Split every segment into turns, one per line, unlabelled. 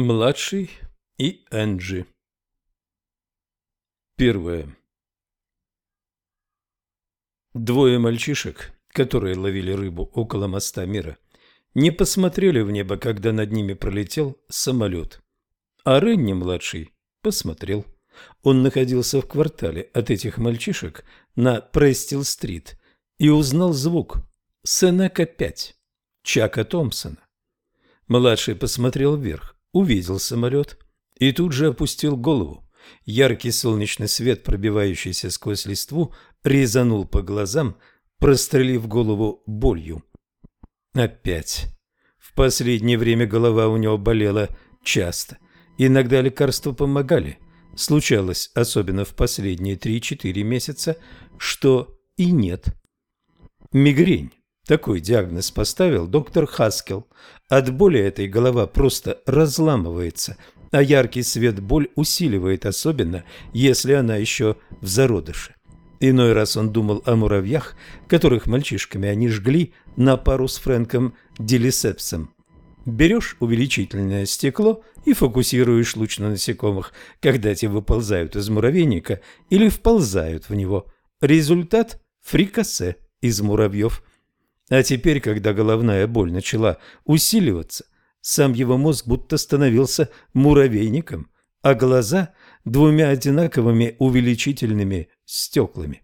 Младший и Энджи. Первое. Двое мальчишек, которые ловили рыбу около моста мира, не посмотрели в небо, когда над ними пролетел самолет. А Ренни-младший посмотрел. Он находился в квартале от этих мальчишек на Престил-стрит и узнал звук Сенека-5 Чака Томпсона. Младший посмотрел вверх увидел самолет и тут же опустил голову. Яркий солнечный свет, пробивающийся сквозь листву, резанул по глазам, прострелив голову болью. Опять. В последнее время голова у него болела часто. Иногда лекарства помогали. Случалось, особенно в последние 3-4 месяца, что и нет. Мигрень. Такой диагноз поставил доктор Хаскел. От боли этой голова просто разламывается, а яркий свет боль усиливает, особенно если она еще в зародыше. Иной раз он думал о муравьях, которых мальчишками они жгли на пару с Фрэнком Делисепсом. Берешь увеличительное стекло и фокусируешь луч на насекомых, когда те выползают из муравейника или вползают в него. Результат – фрикасе из муравьев – а теперь, когда головная боль начала усиливаться, сам его мозг будто становился муравейником, а глаза – двумя одинаковыми увеличительными стеклами.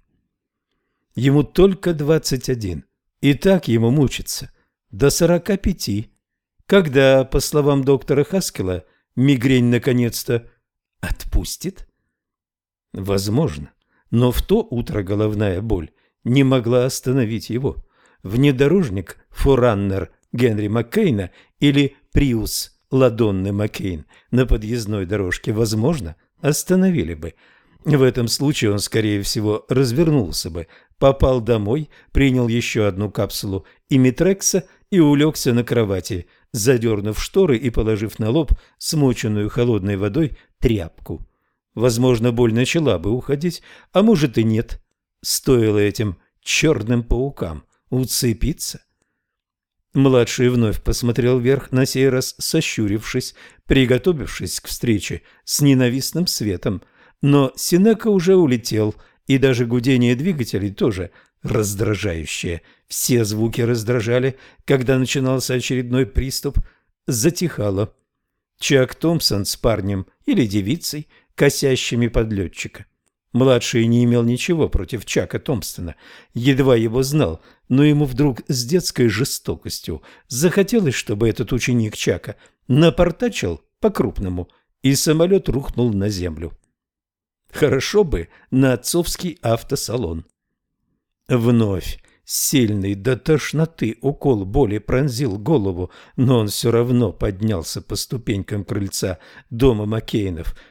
Ему только двадцать один, и так ему мучиться до сорока пяти, когда, по словам доктора Хаскела, мигрень наконец-то отпустит. Возможно, но в то утро головная боль не могла остановить его внедорожник Фораннер Генри Маккейна или Приус Ладонны Маккейн на подъездной дорожке, возможно, остановили бы. В этом случае он, скорее всего, развернулся бы, попал домой, принял еще одну капсулу имитрекса и улегся на кровати, задернув шторы и положив на лоб смоченную холодной водой тряпку. Возможно, боль начала бы уходить, а может и нет. Стоило этим черным паукам уцепиться. Младший вновь посмотрел вверх, на сей раз сощурившись, приготовившись к встрече с ненавистным светом. Но Синека уже улетел, и даже гудение двигателей тоже раздражающее. Все звуки раздражали, когда начинался очередной приступ. Затихало. Чак Томпсон с парнем или девицей, косящими подлетчика. Младший не имел ничего против Чака Томпсона, едва его знал, но ему вдруг с детской жестокостью захотелось, чтобы этот ученик Чака напортачил по-крупному, и самолет рухнул на землю. Хорошо бы на отцовский автосалон. Вновь сильный до тошноты укол боли пронзил голову, но он все равно поднялся по ступенькам крыльца дома Маккейнов –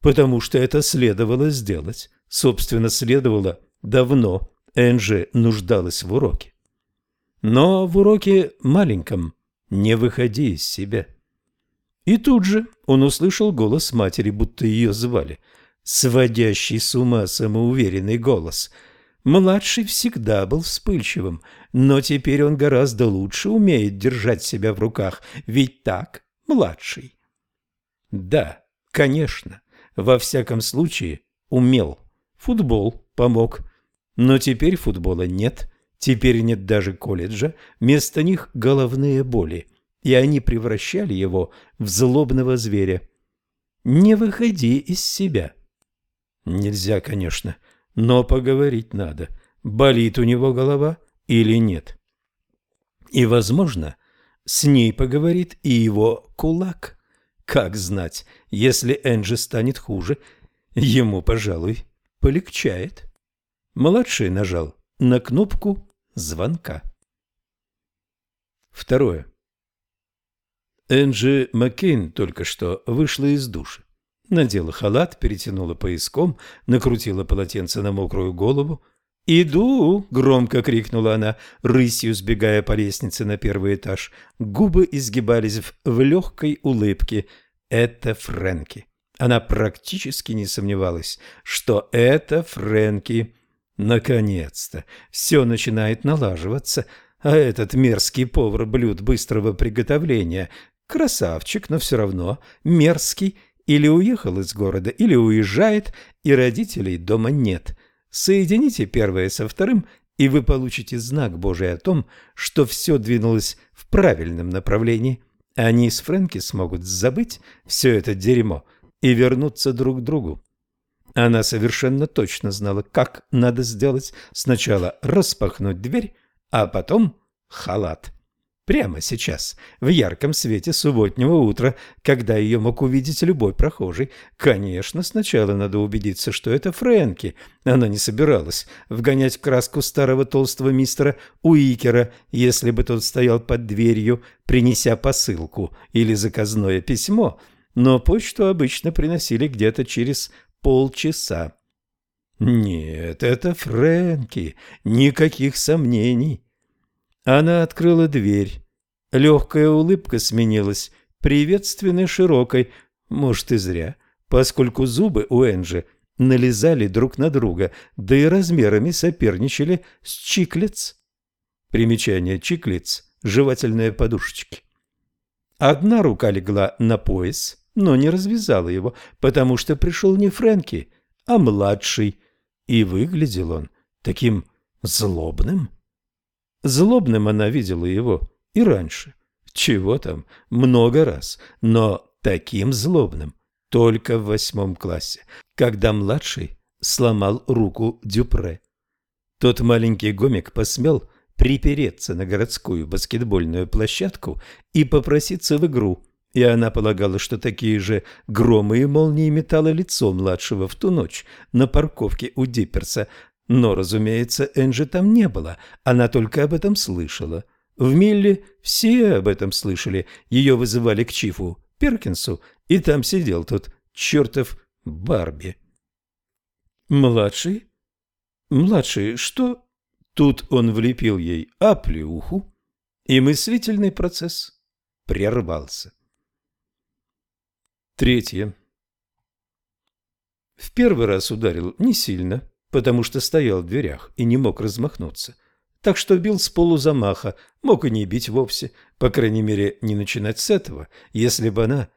потому что это следовало сделать. Собственно, следовало давно. Энджи нуждалась в уроке. Но в уроке маленьком не выходи из себя. И тут же он услышал голос матери, будто ее звали. Сводящий с ума самоуверенный голос. Младший всегда был вспыльчивым, но теперь он гораздо лучше умеет держать себя в руках, ведь так, младший. Да, конечно, во всяком случае, умел. Футбол помог. Но теперь футбола нет. Теперь нет даже колледжа. Вместо них головные боли. И они превращали его в злобного зверя. Не выходи из себя. Нельзя, конечно, но поговорить надо. Болит у него голова или нет. И, возможно, с ней поговорит и его кулак. Как знать, если Энджи станет хуже, ему, пожалуй, полегчает. Младший нажал на кнопку звонка. Второе. Энджи Маккейн только что вышла из души. Надела халат, перетянула пояском, накрутила полотенце на мокрую голову. «Иду!» — громко крикнула она, рысью сбегая по лестнице на первый этаж. Губы изгибались в, в легкой улыбке. Это Фрэнки. Она практически не сомневалась, что это Фрэнки. Наконец-то все начинает налаживаться, а этот мерзкий повар блюд быстрого приготовления Красавчик, но все равно мерзкий. Или уехал из города, или уезжает, и родителей дома нет. Соедините первое со вторым, и вы получите знак Божий о том, что все двинулось в правильном направлении. Они с Фрэнки смогут забыть все это дерьмо и вернуться друг к другу. Она совершенно точно знала, как надо сделать. Сначала распахнуть дверь, а потом халат. Прямо сейчас, в ярком свете субботнего утра, когда ее мог увидеть любой прохожий. Конечно, сначала надо убедиться, что это Фрэнки. Она не собиралась вгонять краску старого толстого мистера Уикера, если бы тот стоял под дверью, принеся посылку или заказное письмо. Но почту обычно приносили где-то через полчаса. Нет, это Фрэнки, никаких сомнений. Она открыла дверь. Легкая улыбка сменилась приветственной широкой, может и зря, поскольку зубы у Энджи налезали друг на друга, да и размерами соперничали с чиклиц. Примечание чиклиц – жевательные подушечки. Одна рука легла на пояс, но не развязала его, потому что пришел не Фрэнки, а младший, и выглядел он таким злобным. Злобным она видела его и раньше. Чего там, много раз, но таким злобным только в восьмом классе, когда младший сломал руку Дюпре. Тот маленький гомик посмел припереться на городскую баскетбольную площадку и попроситься в игру, и она полагала, что такие же громы и молнии метало лицо младшего в ту ночь на парковке у Дипперса, но, разумеется, Энджи там не было, она только об этом слышала. В Милле все об этом слышали, ее вызывали к Чифу Перкинсу, и там сидел тот чертов Барби. «Младший? Младший, что?» Тут он влепил ей оплеуху, и мыслительный процесс прервался. Третье. В первый раз ударил не сильно, потому что стоял в дверях и не мог размахнуться. Так что бил с полузамаха, мог и не бить вовсе, по крайней мере, не начинать с этого, если бы она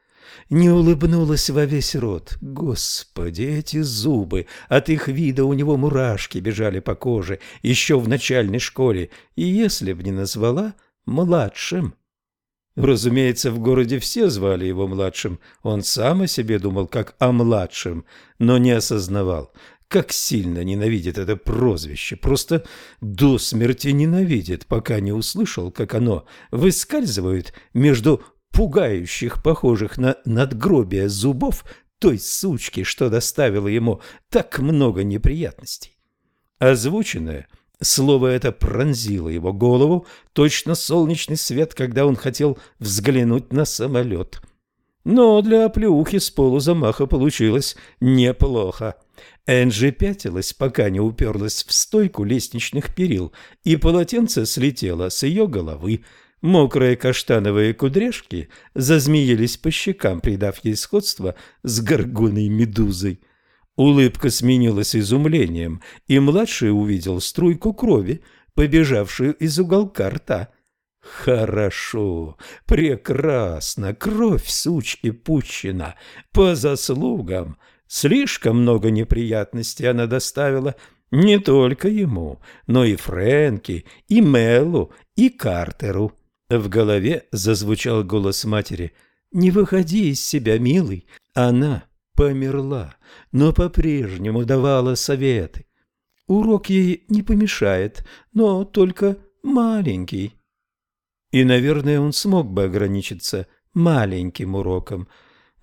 не улыбнулась во весь рот. Господи, эти зубы! От их вида у него мурашки бежали по коже еще в начальной школе, и если б не назвала младшим. Разумеется, в городе все звали его младшим, он сам о себе думал как о младшем, но не осознавал, как сильно ненавидит это прозвище, просто до смерти ненавидит, пока не услышал, как оно выскальзывает между пугающих, похожих на надгробие зубов той сучки, что доставило ему так много неприятностей. Озвученное слово это пронзило его голову, точно солнечный свет, когда он хотел взглянуть на самолет. Но для оплеухи с полузамаха получилось неплохо. Энджи пятилась, пока не уперлась в стойку лестничных перил, и полотенце слетело с ее головы. Мокрые каштановые кудряшки зазмеились по щекам, придав ей сходство с горгоной медузой. Улыбка сменилась изумлением, и младший увидел струйку крови, побежавшую из уголка рта. Хорошо, прекрасно, кровь сучки пущена по заслугам Слишком много неприятностей она доставила не только ему, но и Фрэнки, и Меллу, и Картеру. В голове зазвучал голос матери. «Не выходи из себя, милый». Она померла, но по-прежнему давала советы. Урок ей не помешает, но только маленький. И, наверное, он смог бы ограничиться маленьким уроком.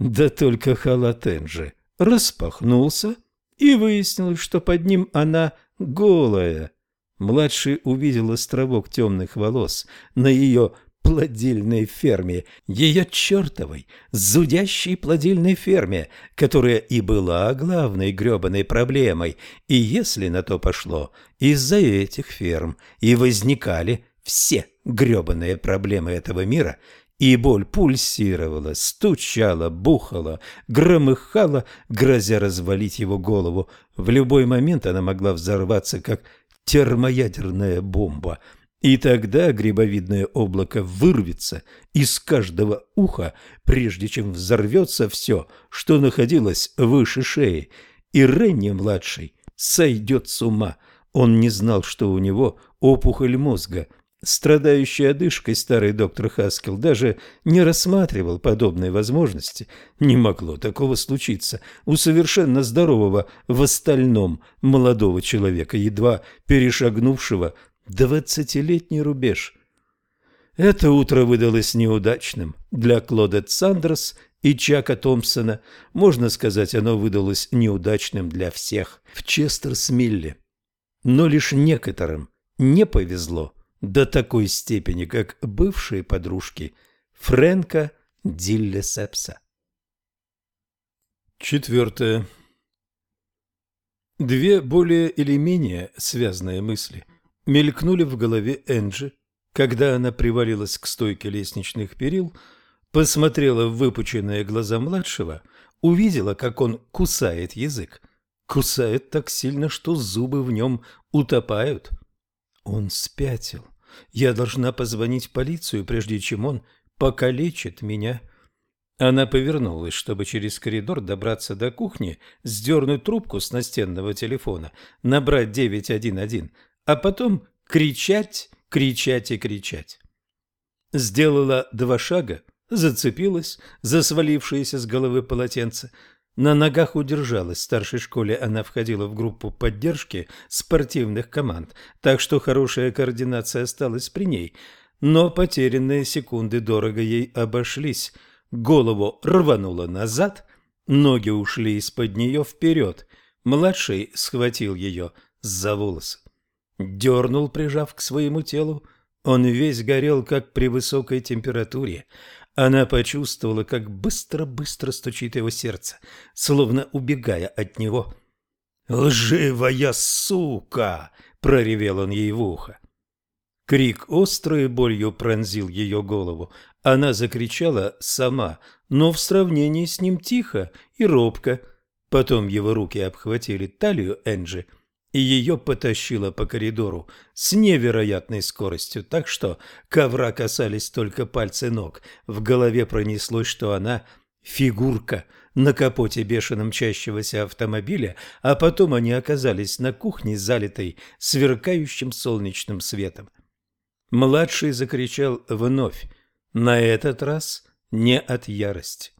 Да только халатен же распахнулся, и выяснилось, что под ним она голая. Младший увидел островок темных волос на ее плодильной ферме, ее чертовой, зудящей плодильной ферме, которая и была главной гребаной проблемой, и если на то пошло, из-за этих ферм и возникали все гребаные проблемы этого мира, и боль пульсировала, стучала, бухала, громыхала, грозя развалить его голову. В любой момент она могла взорваться, как термоядерная бомба. И тогда грибовидное облако вырвется из каждого уха, прежде чем взорвется все, что находилось выше шеи, и Ренни-младший сойдет с ума. Он не знал, что у него опухоль мозга. Страдающий одышкой старый доктор Хаскел даже не рассматривал подобной возможности. Не могло такого случиться у совершенно здорового в остальном молодого человека, едва перешагнувшего двадцатилетний рубеж. Это утро выдалось неудачным для Клода Сандерс и Чака Томпсона. Можно сказать, оно выдалось неудачным для всех в Честерсмилле. Но лишь некоторым не повезло до такой степени, как бывшие подружки Фрэнка Дилле Сепса. Четвертое. Две более или менее связанные мысли – мелькнули в голове Энджи, когда она привалилась к стойке лестничных перил, посмотрела в выпученные глаза младшего, увидела, как он кусает язык. Кусает так сильно, что зубы в нем утопают. Он спятил. Я должна позвонить в полицию, прежде чем он покалечит меня. Она повернулась, чтобы через коридор добраться до кухни, сдернуть трубку с настенного телефона, набрать 911, а потом кричать, кричать и кричать. Сделала два шага, зацепилась за свалившееся с головы полотенце. На ногах удержалась. В старшей школе она входила в группу поддержки спортивных команд, так что хорошая координация осталась при ней. Но потерянные секунды дорого ей обошлись. Голову рвануло назад, ноги ушли из-под нее вперед. Младший схватил ее за волосы. Дернул, прижав к своему телу. Он весь горел, как при высокой температуре. Она почувствовала, как быстро-быстро стучит его сердце, словно убегая от него. «Лживая сука!» — проревел он ей в ухо. Крик острой болью пронзил ее голову. Она закричала сама, но в сравнении с ним тихо и робко. Потом его руки обхватили талию Энджи и ее потащило по коридору с невероятной скоростью, так что ковра касались только пальцы ног. В голове пронеслось, что она фигурка на капоте бешено мчащегося автомобиля, а потом они оказались на кухне, залитой сверкающим солнечным светом. Младший закричал вновь, на этот раз не от ярости,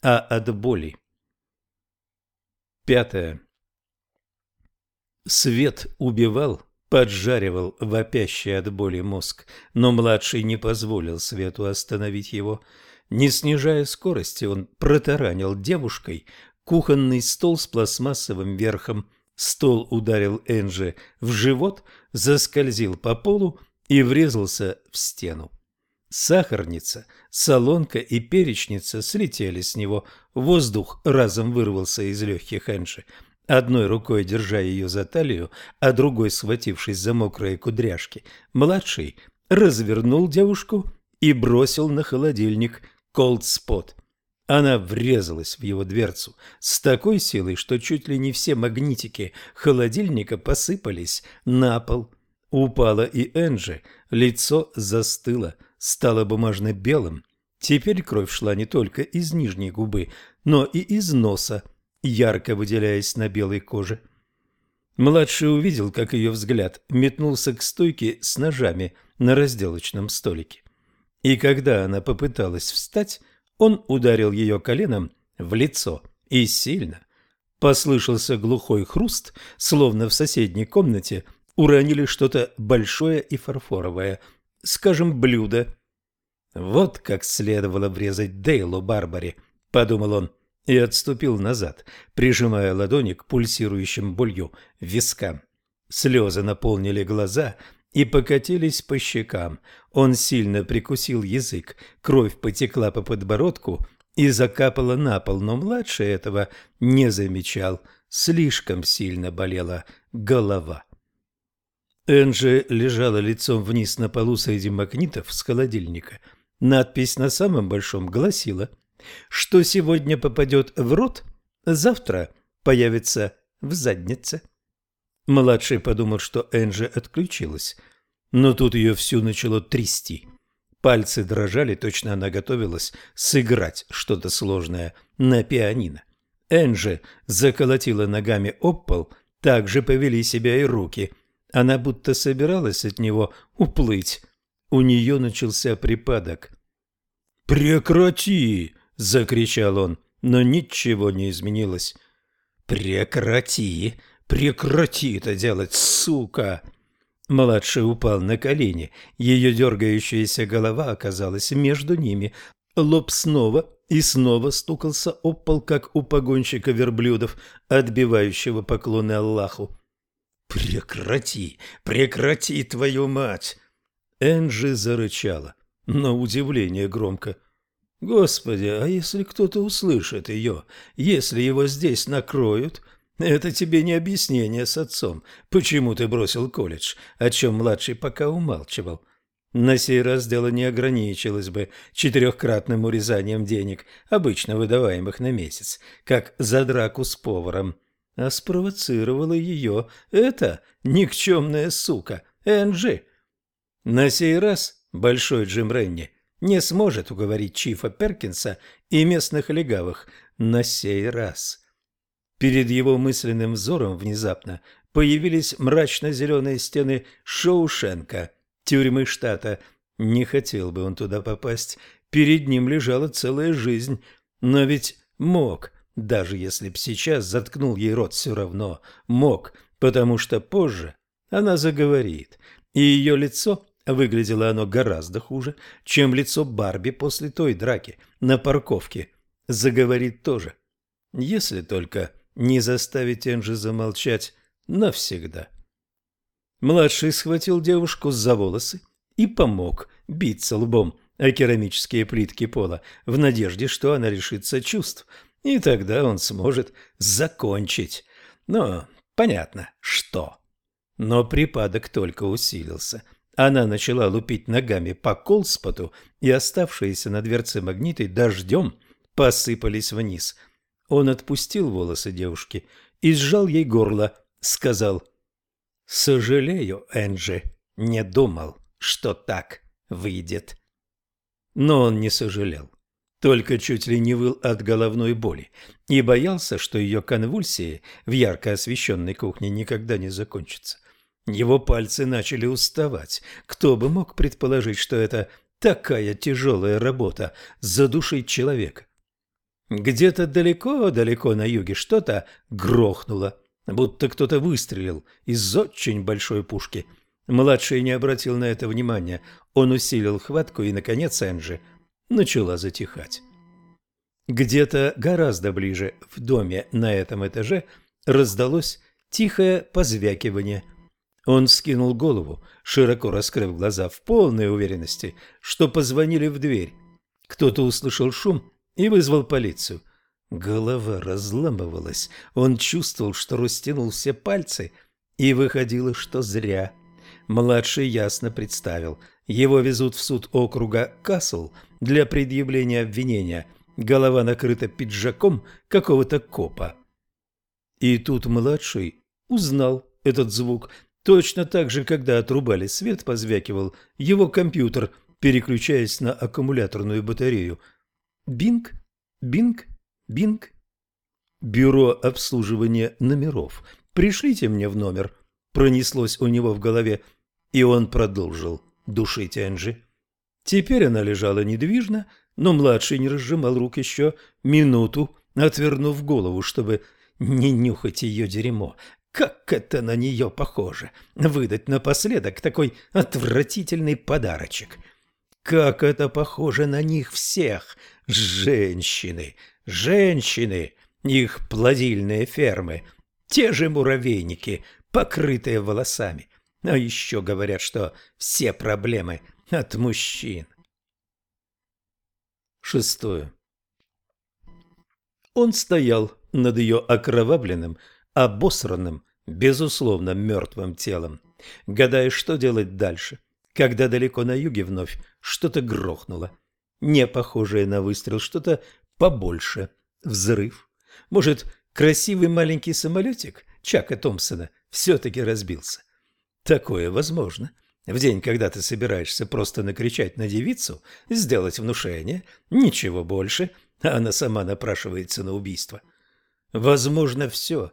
а от боли. Пятое. Свет убивал, поджаривал вопящий от боли мозг, но младший не позволил свету остановить его. Не снижая скорости, он протаранил девушкой кухонный стол с пластмассовым верхом. Стол ударил Энджи в живот, заскользил по полу и врезался в стену. Сахарница, солонка и перечница слетели с него. Воздух разом вырвался из легких Энджи одной рукой держа ее за талию, а другой схватившись за мокрые кудряшки, младший развернул девушку и бросил на холодильник колдспот. Она врезалась в его дверцу с такой силой, что чуть ли не все магнитики холодильника посыпались на пол. Упала и Энджи, лицо застыло, стало бумажно-белым. Теперь кровь шла не только из нижней губы, но и из носа, ярко выделяясь на белой коже. Младший увидел, как ее взгляд метнулся к стойке с ножами на разделочном столике. И когда она попыталась встать, он ударил ее коленом в лицо и сильно. Послышался глухой хруст, словно в соседней комнате уронили что-то большое и фарфоровое, скажем, блюдо. «Вот как следовало врезать Дейлу Барбаре», — подумал он и отступил назад, прижимая ладони к пульсирующим болью вискам. Слезы наполнили глаза и покатились по щекам. Он сильно прикусил язык, кровь потекла по подбородку и закапала на пол, но младший этого не замечал. Слишком сильно болела голова. Энджи лежала лицом вниз на полу среди магнитов с холодильника. Надпись на самом большом гласила – что сегодня попадет в рот, завтра появится в заднице. Младший подумал, что Энджи отключилась. Но тут ее всю начало трясти. Пальцы дрожали, точно она готовилась сыграть что-то сложное на пианино. Энджи заколотила ногами об пол, так же повели себя и руки. Она будто собиралась от него уплыть. У нее начался припадок. «Прекрати!» – закричал он, но ничего не изменилось. «Прекрати! Прекрати это делать, сука!» Младший упал на колени. Ее дергающаяся голова оказалась между ними. Лоб снова и снова стукался об пол, как у погонщика верблюдов, отбивающего поклоны Аллаху. «Прекрати! Прекрати, твою мать!» Энджи зарычала, на удивление громко. «Господи, а если кто-то услышит ее? Если его здесь накроют?» Это тебе не объяснение с отцом, почему ты бросил колледж, о чем младший пока умалчивал. На сей раз дело не ограничилось бы четырехкратным урезанием денег, обычно выдаваемых на месяц, как за драку с поваром, а спровоцировала ее эта никчемная сука, Энджи. На сей раз Большой Джим Ренни не сможет уговорить Чифа Перкинса и местных легавых на сей раз. Перед его мысленным взором внезапно появились мрачно-зеленые стены Шоушенка, тюрьмы штата. Не хотел бы он туда попасть. Перед ним лежала целая жизнь. Но ведь мог, даже если б сейчас заткнул ей рот все равно. Мог, потому что позже она заговорит. И ее лицо выглядело оно гораздо хуже, чем лицо Барби после той драки на парковке. Заговорит тоже. Если только не заставить Энджи замолчать навсегда. Младший схватил девушку за волосы и помог биться лбом о керамические плитки пола в надежде, что она лишится чувств, и тогда он сможет закончить. Но понятно, что. Но припадок только усилился. Она начала лупить ногами по колспоту, и оставшиеся на дверце магниты дождем посыпались вниз – он отпустил волосы девушки и сжал ей горло, сказал «Сожалею, Энджи, не думал, что так выйдет». Но он не сожалел, только чуть ли не выл от головной боли и боялся, что ее конвульсии в ярко освещенной кухне никогда не закончатся. Его пальцы начали уставать. Кто бы мог предположить, что это такая тяжелая работа – задушить человека? Где-то далеко-далеко на юге что-то грохнуло, будто кто-то выстрелил из очень большой пушки. Младший не обратил на это внимания. Он усилил хватку, и, наконец, Энджи начала затихать. Где-то гораздо ближе, в доме на этом этаже, раздалось тихое позвякивание. Он скинул голову, широко раскрыв глаза, в полной уверенности, что позвонили в дверь. Кто-то услышал шум и вызвал полицию. Голова разламывалась, он чувствовал, что растянул все пальцы, и выходило, что зря. Младший ясно представил, его везут в суд округа Касл для предъявления обвинения, голова накрыта пиджаком какого-то копа. И тут младший узнал этот звук. Точно так же, когда отрубали свет, позвякивал его компьютер, переключаясь на аккумуляторную батарею – Бинг, бинг, бинг. Бюро обслуживания номеров. Пришлите мне в номер. Пронеслось у него в голове, и он продолжил душить Энджи. Теперь она лежала недвижно, но младший не разжимал рук еще минуту, отвернув голову, чтобы не нюхать ее дерьмо. Как это на нее похоже! Выдать напоследок такой отвратительный подарочек. Как это похоже на них всех! Женщины, женщины, их плодильные фермы, те же муравейники, покрытые волосами. А еще говорят, что все проблемы от мужчин. Шестое. Он стоял над ее окровавленным, обосранным, безусловно мертвым телом, гадая, что делать дальше, когда далеко на юге вновь что-то грохнуло не похожее на выстрел, что-то побольше. Взрыв. Может, красивый маленький самолетик Чака Томпсона все-таки разбился? Такое возможно. В день, когда ты собираешься просто накричать на девицу, сделать внушение, ничего больше, а она сама напрашивается на убийство. Возможно, все.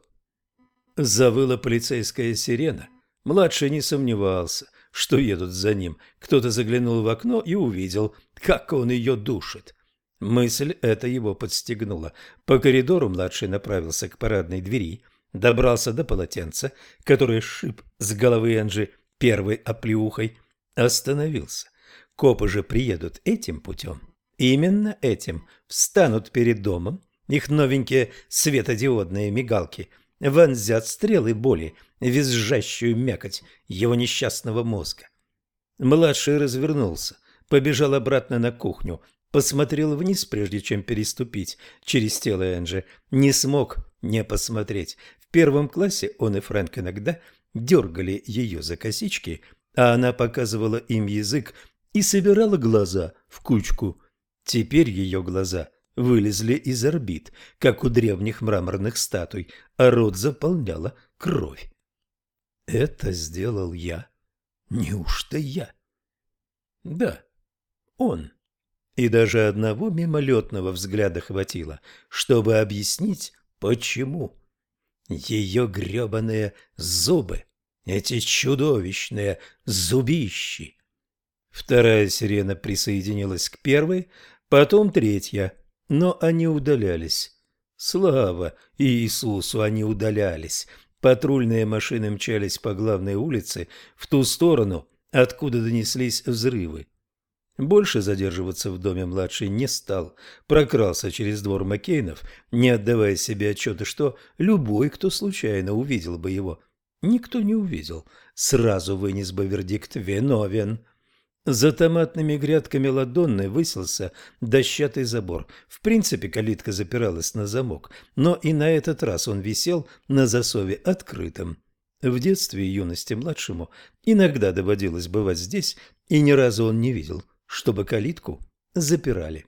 Завыла полицейская сирена. Младший не сомневался, что едут за ним. Кто-то заглянул в окно и увидел, как он ее душит. Мысль эта его подстегнула. По коридору младший направился к парадной двери, добрался до полотенца, которое шип с головы Энджи первой оплеухой, остановился. Копы же приедут этим путем. Именно этим встанут перед домом, их новенькие светодиодные мигалки вонзят стрелы боли, визжащую мякоть его несчастного мозга. Младший развернулся, побежал обратно на кухню, посмотрел вниз, прежде чем переступить через тело Энджи. Не смог не посмотреть. В первом классе он и Фрэнк иногда дергали ее за косички, а она показывала им язык и собирала глаза в кучку. Теперь ее глаза вылезли из орбит, как у древних мраморных статуй, а рот заполняла кровь. Это сделал я. Неужто я? Да, он. И даже одного мимолетного взгляда хватило, чтобы объяснить, почему. Ее гребаные зубы, эти чудовищные зубищи. Вторая сирена присоединилась к первой, потом третья, но они удалялись. Слава Иисусу, они удалялись. Патрульные машины мчались по главной улице в ту сторону, откуда донеслись взрывы. Больше задерживаться в доме младший не стал. Прокрался через двор Маккейнов, не отдавая себе отчета, что любой, кто случайно увидел бы его, никто не увидел, сразу вынес бы вердикт «виновен». За томатными грядками ладонны высился дощатый забор. В принципе, калитка запиралась на замок, но и на этот раз он висел на засове открытым. В детстве и юности младшему иногда доводилось бывать здесь, и ни разу он не видел – чтобы калитку запирали.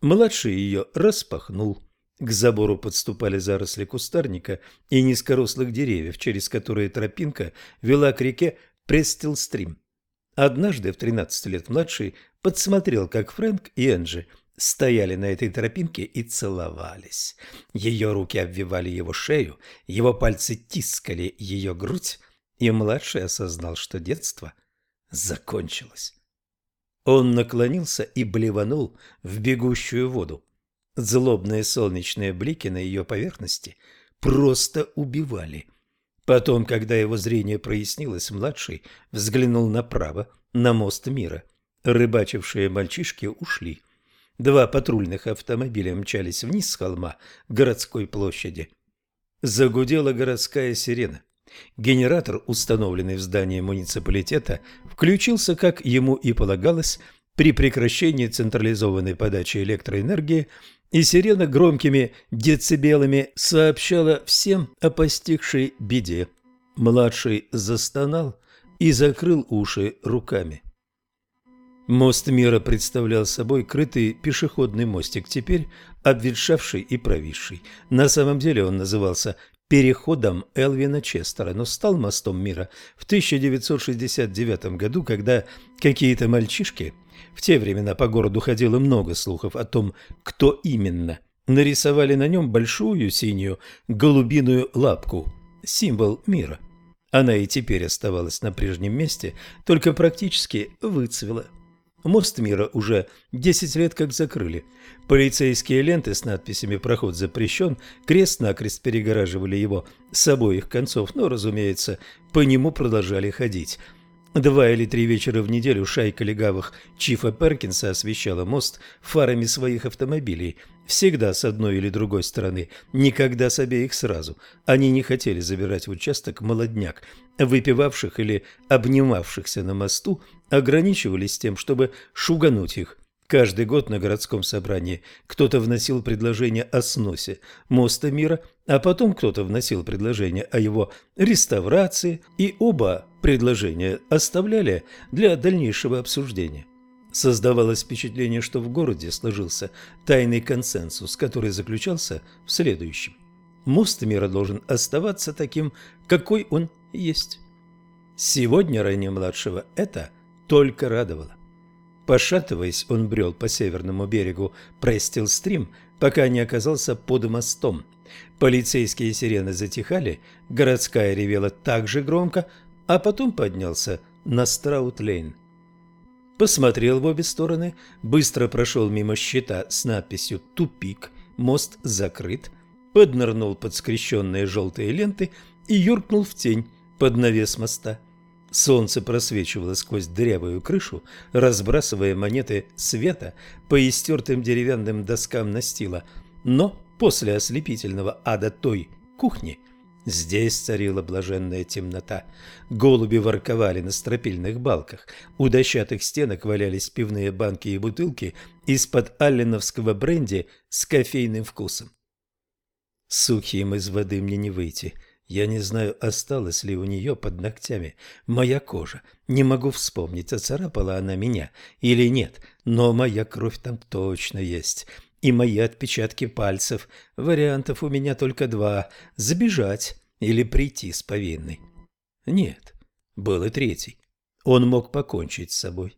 Младший ее распахнул. К забору подступали заросли кустарника и низкорослых деревьев, через которые тропинка вела к реке Престилстрим. Однажды в 13 лет младший подсмотрел, как Фрэнк и Энджи стояли на этой тропинке и целовались. Ее руки обвивали его шею, его пальцы тискали ее грудь, и младший осознал, что детство закончилось. Он наклонился и блеванул в бегущую воду. Злобные солнечные блики на ее поверхности просто убивали. Потом, когда его зрение прояснилось, младший взглянул направо, на мост мира. Рыбачившие мальчишки ушли. Два патрульных автомобиля мчались вниз с холма городской площади. Загудела городская сирена. Генератор, установленный в здании муниципалитета, включился, как ему и полагалось, при прекращении централизованной подачи электроэнергии, и сирена громкими децибелами сообщала всем о постигшей беде. Младший застонал и закрыл уши руками. Мост мира представлял собой крытый пешеходный мостик, теперь обветшавший и провисший. На самом деле он назывался переходом Элвина Честера, но стал мостом мира в 1969 году, когда какие-то мальчишки, в те времена по городу ходило много слухов о том, кто именно, нарисовали на нем большую синюю голубиную лапку, символ мира. Она и теперь оставалась на прежнем месте, только практически выцвела. Мост мира уже 10 лет как закрыли. Полицейские ленты с надписями «Проход запрещен» крест-накрест перегораживали его с обоих концов, но, разумеется, по нему продолжали ходить. Два или три вечера в неделю шайка легавых Чифа Перкинса освещала мост фарами своих автомобилей, всегда с одной или другой стороны, никогда с обеих сразу. Они не хотели забирать в участок молодняк, выпивавших или обнимавшихся на мосту, ограничивались тем, чтобы шугануть их. Каждый год на городском собрании кто-то вносил предложение о сносе моста мира, а потом кто-то вносил предложение о его реставрации, и оба предложения оставляли для дальнейшего обсуждения. Создавалось впечатление, что в городе сложился тайный консенсус, который заключался в следующем. Мост мира должен оставаться таким, какой он есть. Сегодня Ренни-младшего это только радовало. Пошатываясь, он брел по северному берегу Престил-стрим, пока не оказался под мостом. Полицейские сирены затихали, городская ревела так же громко, а потом поднялся на Страут-лейн. Посмотрел в обе стороны, быстро прошел мимо щита с надписью «Тупик», мост закрыт, поднырнул под скрещенные желтые ленты и юркнул в тень под навес моста. Солнце просвечивало сквозь дырявую крышу, разбрасывая монеты света по истертым деревянным доскам настила. Но после ослепительного ада той кухни здесь царила блаженная темнота. Голуби ворковали на стропильных балках, у дощатых стенок валялись пивные банки и бутылки из-под алленовского бренди с кофейным вкусом. Сухим из воды мне не выйти — я не знаю, осталась ли у нее под ногтями моя кожа. Не могу вспомнить, оцарапала она меня или нет, но моя кровь там точно есть. И мои отпечатки пальцев. Вариантов у меня только два – забежать или прийти с повинной. Нет, был и третий. Он мог покончить с собой.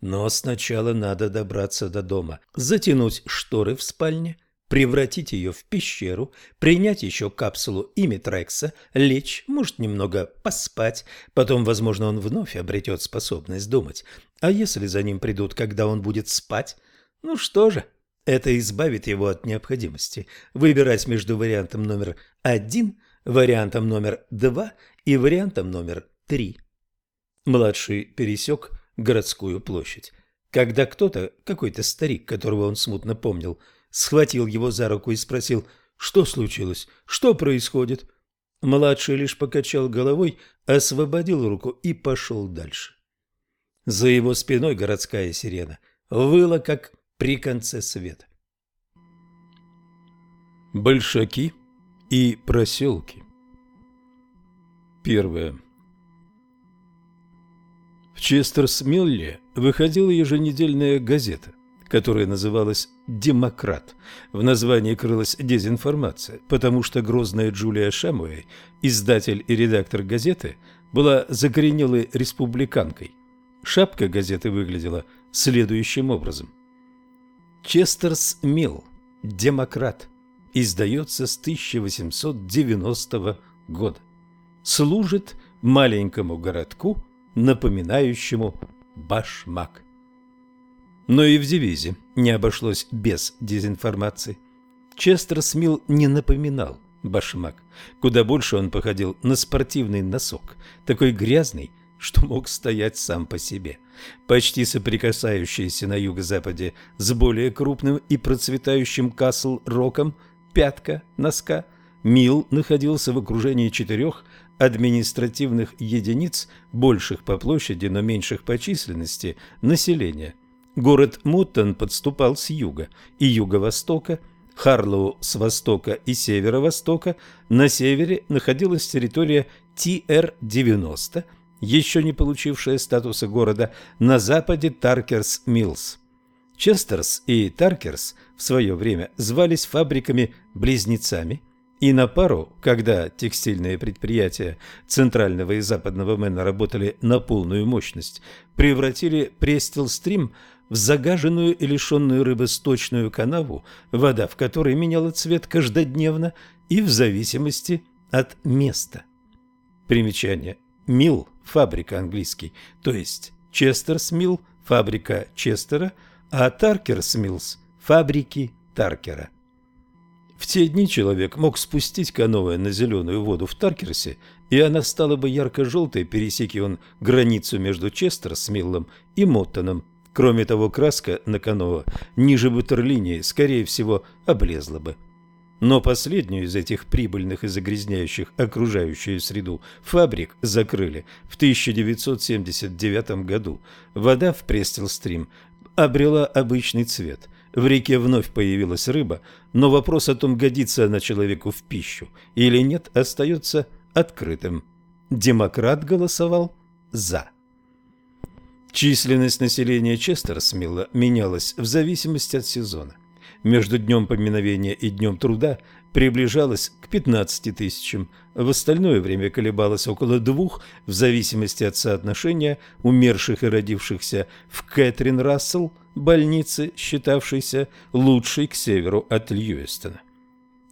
Но сначала надо добраться до дома, затянуть шторы в спальне – превратить ее в пещеру, принять еще капсулу имитрекса, лечь, может, немного поспать, потом, возможно, он вновь обретет способность думать. А если за ним придут, когда он будет спать? Ну что же, это избавит его от необходимости выбирать между вариантом номер один, вариантом номер два и вариантом номер три. Младший пересек городскую площадь. Когда кто-то, какой-то старик, которого он смутно помнил, схватил его за руку и спросил, что случилось, что происходит. Младший лишь покачал головой, освободил руку и пошел дальше. За его спиной городская сирена выла, как при конце света. Большаки и проселки Первое. В Честерсмилле выходила еженедельная газета которая называлась «Демократ». В названии крылась дезинформация, потому что грозная Джулия Шамуэй, издатель и редактор газеты, была закоренелой республиканкой. Шапка газеты выглядела следующим образом. «Честерс Милл. Демократ. Издается с 1890 года. Служит маленькому городку, напоминающему Башмак». Но и в девизе не обошлось без дезинформации. Честер Смил не напоминал башмак. Куда больше он походил на спортивный носок, такой грязный, что мог стоять сам по себе. Почти соприкасающийся на юго-западе с более крупным и процветающим Касл-Роком пятка носка, Мил находился в окружении четырех административных единиц, больших по площади, но меньших по численности, населения – Город Моттон подступал с юга и юго-востока, Харлоу с востока и северо-востока, на севере находилась территория ТР-90, еще не получившая статуса города, на западе Таркерс-Миллс. Честерс и Таркерс в свое время звались фабриками-близнецами, и на пару, когда текстильные предприятия Центрального и Западного Мэна работали на полную мощность, превратили Престил-Стрим – в загаженную и лишенную рыбы сточную канаву, вода в которой меняла цвет каждодневно и в зависимости от места. Примечание. Mill – фабрика английский, то есть Честерс Милл – фабрика Честера, а Таркерс Миллс – фабрики Таркера. В те дни человек мог спустить каноэ на зеленую воду в Таркерсе, и она стала бы ярко-желтой, пересеки он границу между Честерс-Миллом и Моттоном, Кроме того, краска на каноэ ниже бутерлинии, скорее всего, облезла бы. Но последнюю из этих прибыльных и загрязняющих окружающую среду фабрик закрыли в 1979 году. Вода в Престилстрим обрела обычный цвет. В реке вновь появилась рыба, но вопрос о том, годится она человеку в пищу или нет, остается открытым. Демократ голосовал «за». Численность населения Честерсмилла менялась в зависимости от сезона. Между днем поминовения и днем труда приближалась к 15 тысячам, в остальное время колебалась около двух, в зависимости от соотношения умерших и родившихся в Кэтрин Рассел, больнице, считавшейся лучшей к северу от Льюистона.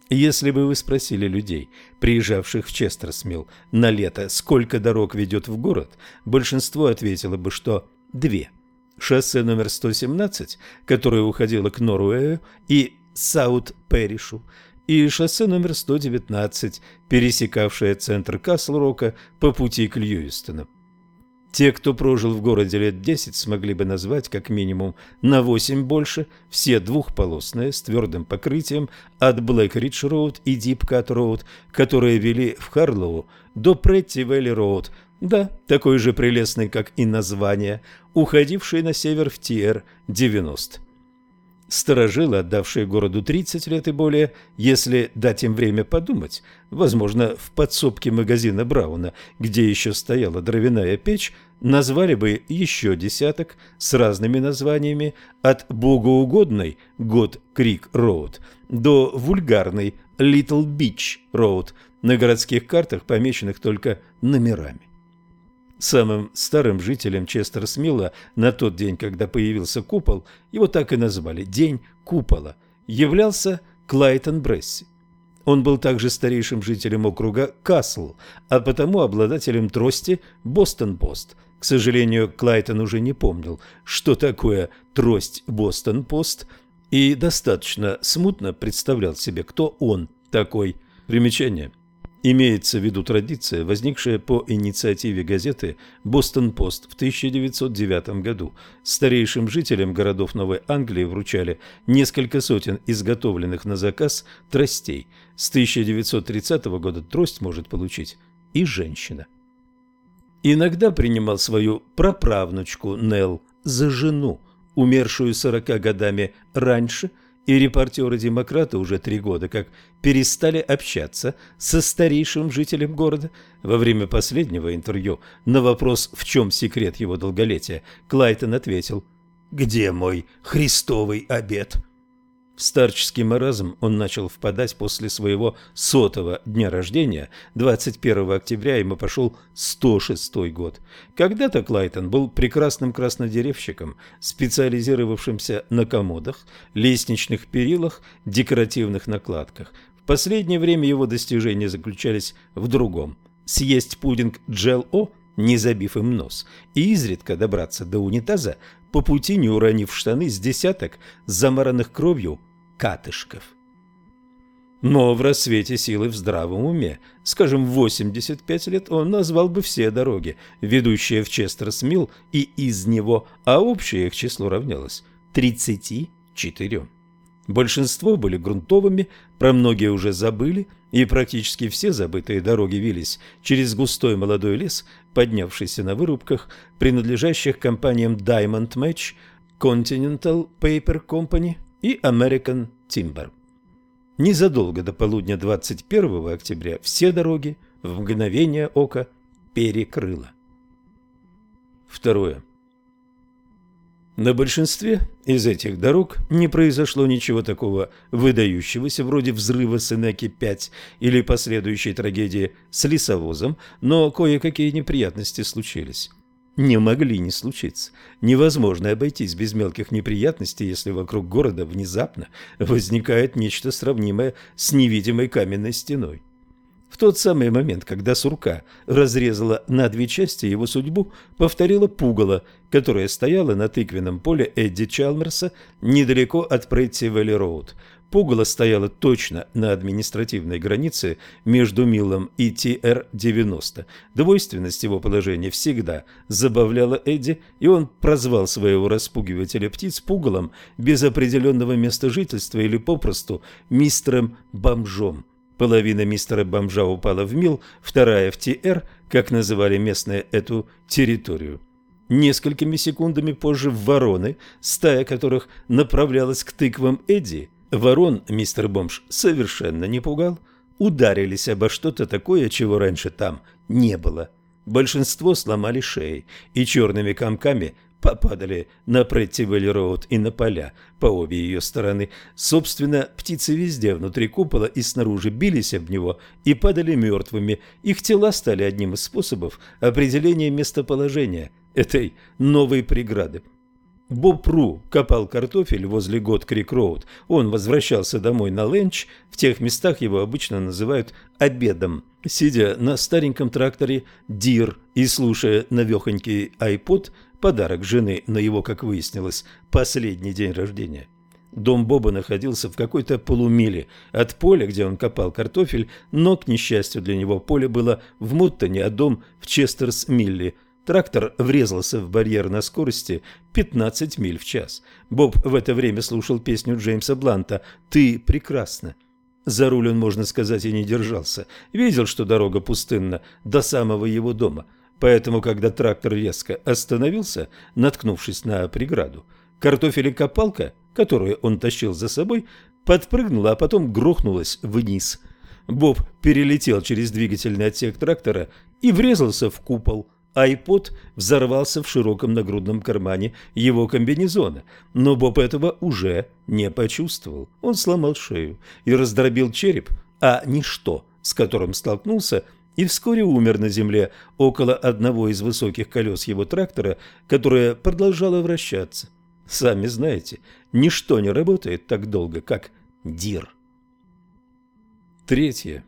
Если бы вы спросили людей, приезжавших в Честерсмилл на лето, сколько дорог ведет в город, большинство ответило бы, что две. Шоссе номер 117, которое уходило к Норуэю и Саут-Перришу, и шоссе номер 119, пересекавшее центр Касл-Рока по пути к Льюистону. Те, кто прожил в городе лет 10, смогли бы назвать как минимум на 8 больше все двухполосные с твердым покрытием от Блэк-Ридж-Роуд и Дип-Кат-Роуд, которые вели в Харлоу до Претти-Вэлли-Роуд, да, такой же прелестный, как и название, уходивший на север в TR-90. Сторожилы, отдавшие городу 30 лет и более, если дать им время подумать, возможно, в подсобке магазина Брауна, где еще стояла дровяная печь, назвали бы еще десяток с разными названиями от богоугодной Год Крик Роуд до вульгарной Литл Бич Роуд на городских картах, помеченных только номерами. Самым старым жителем Честерс-Милла на тот день, когда появился купол, его так и назвали «День купола», являлся Клайтон Бресси. Он был также старейшим жителем округа Касл, а потому обладателем трости Бостон-Пост. К сожалению, Клайтон уже не помнил, что такое трость Бостон-Пост, и достаточно смутно представлял себе, кто он такой. Примечание – Имеется в виду традиция, возникшая по инициативе газеты «Бостон-Пост» в 1909 году. Старейшим жителям городов Новой Англии вручали несколько сотен изготовленных на заказ тростей. С 1930 года трость может получить и женщина. Иногда принимал свою праправнучку Нелл за жену, умершую 40 годами раньше – и репортеры-демократы уже три года как перестали общаться со старейшим жителем города. Во время последнего интервью на вопрос, в чем секрет его долголетия, Клайтон ответил «Где мой христовый обед?» В старческий маразм он начал впадать после своего сотого дня рождения, 21 октября ему пошел 106 год. Когда-то Клайтон был прекрасным краснодеревщиком, специализировавшимся на комодах, лестничных перилах, декоративных накладках. В последнее время его достижения заключались в другом – съесть пудинг Джел-О, не забив им нос, и изредка добраться до унитаза, по пути не уронив штаны с десяток замаранных кровью катышков. Но в рассвете силы в здравом уме, скажем, в 85 лет, он назвал бы все дороги, ведущие в Честерсмилл и из него, а общее их число равнялось 34. Большинство были грунтовыми, про многие уже забыли, и практически все забытые дороги вились через густой молодой лес, поднявшийся на вырубках, принадлежащих компаниям Diamond Match, Continental Paper Company и American Timber. Незадолго до полудня 21 октября все дороги в мгновение ока перекрыло. Второе. На большинстве из этих дорог не произошло ничего такого выдающегося, вроде взрыва Сенеки-5 или последующей трагедии с лесовозом, но кое-какие неприятности случились не могли не случиться. Невозможно обойтись без мелких неприятностей, если вокруг города внезапно возникает нечто сравнимое с невидимой каменной стеной. В тот самый момент, когда сурка разрезала на две части его судьбу, повторила пугало, которое стояло на тыквенном поле Эдди Чалмерса недалеко от Прейти-Вэлли-Роуд. Пугало стояло точно на административной границе между Миллом и ТР-90. Двойственность его положения всегда забавляла Эдди, и он прозвал своего распугивателя птиц пугалом без определенного места жительства или попросту мистером Бомжом. Половина мистера Бомжа упала в Мил, вторая в ТР, как называли местные эту территорию. Несколькими секундами позже вороны, стая которых направлялась к тыквам Эдди, Ворон мистер Бомж совершенно не пугал. Ударились обо что-то такое, чего раньше там не было. Большинство сломали шеи и черными комками попадали на Преттивелли-Роуд и на поля по обе ее стороны. Собственно, птицы везде внутри купола и снаружи бились об него и падали мертвыми. Их тела стали одним из способов определения местоположения этой новой преграды. Боб Ру копал картофель возле год Крик Роуд. Он возвращался домой на ленч, в тех местах его обычно называют обедом. Сидя на стареньком тракторе «Дир» и слушая навехонький айпод, подарок жены на его, как выяснилось, последний день рождения. Дом Боба находился в какой-то полумиле от поля, где он копал картофель, но, к несчастью для него, поле было в Моттоне, а дом в Честерс-Милле – Трактор врезался в барьер на скорости 15 миль в час. Боб в это время слушал песню Джеймса Бланта «Ты прекрасна». За руль он, можно сказать, и не держался. Видел, что дорога пустынна до самого его дома. Поэтому, когда трактор резко остановился, наткнувшись на преграду, картофелекопалка, которую он тащил за собой, подпрыгнула, а потом грохнулась вниз. Боб перелетел через двигательный отсек трактора и врезался в купол – Айпод взорвался в широком нагрудном кармане его комбинезона, но Боб этого уже не почувствовал. Он сломал шею и раздробил череп, о ничто, с которым столкнулся, и вскоре умер на земле около одного из высоких колес его трактора, которое продолжало вращаться. Сами знаете, ничто не работает так долго, как дир. Третье.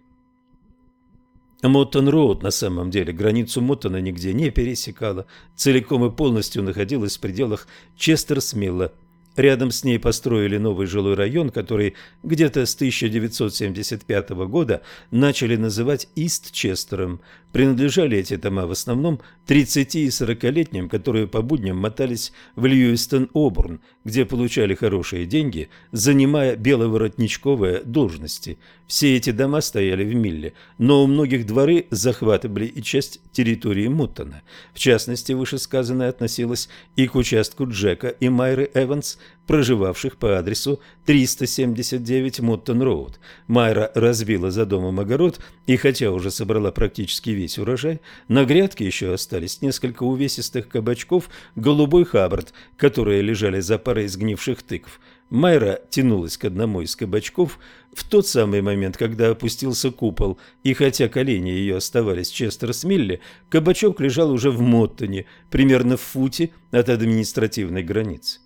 Моттон-Роуд на самом деле границу Моттона нигде не пересекала, целиком и полностью находилась в пределах Честерсмилла. Рядом с ней построили новый жилой район, который где-то с 1975 года начали называть Ист-Честером. Принадлежали эти дома в основном 30- и 40-летним, которые по будням мотались в Льюистон-Обурн, где получали хорошие деньги, занимая беловоротничковые должности. Все эти дома стояли в Милле, но у многих дворы захватывали и часть территории Моттона. В частности, вышесказанное относилось и к участку Джека и Майры Эванс, проживавших по адресу 379 Моттон-Роуд. Майра разбила за домом огород, и хотя уже собрала практически весь урожай, на грядке еще остались несколько увесистых кабачков «Голубой Хаббард», которые лежали за парой сгнивших тыкв. Майра тянулась к одному из кабачков в тот самый момент, когда опустился купол, и хотя колени ее оставались Честерс-Милли, кабачок лежал уже в Моттоне, примерно в футе от административной границы.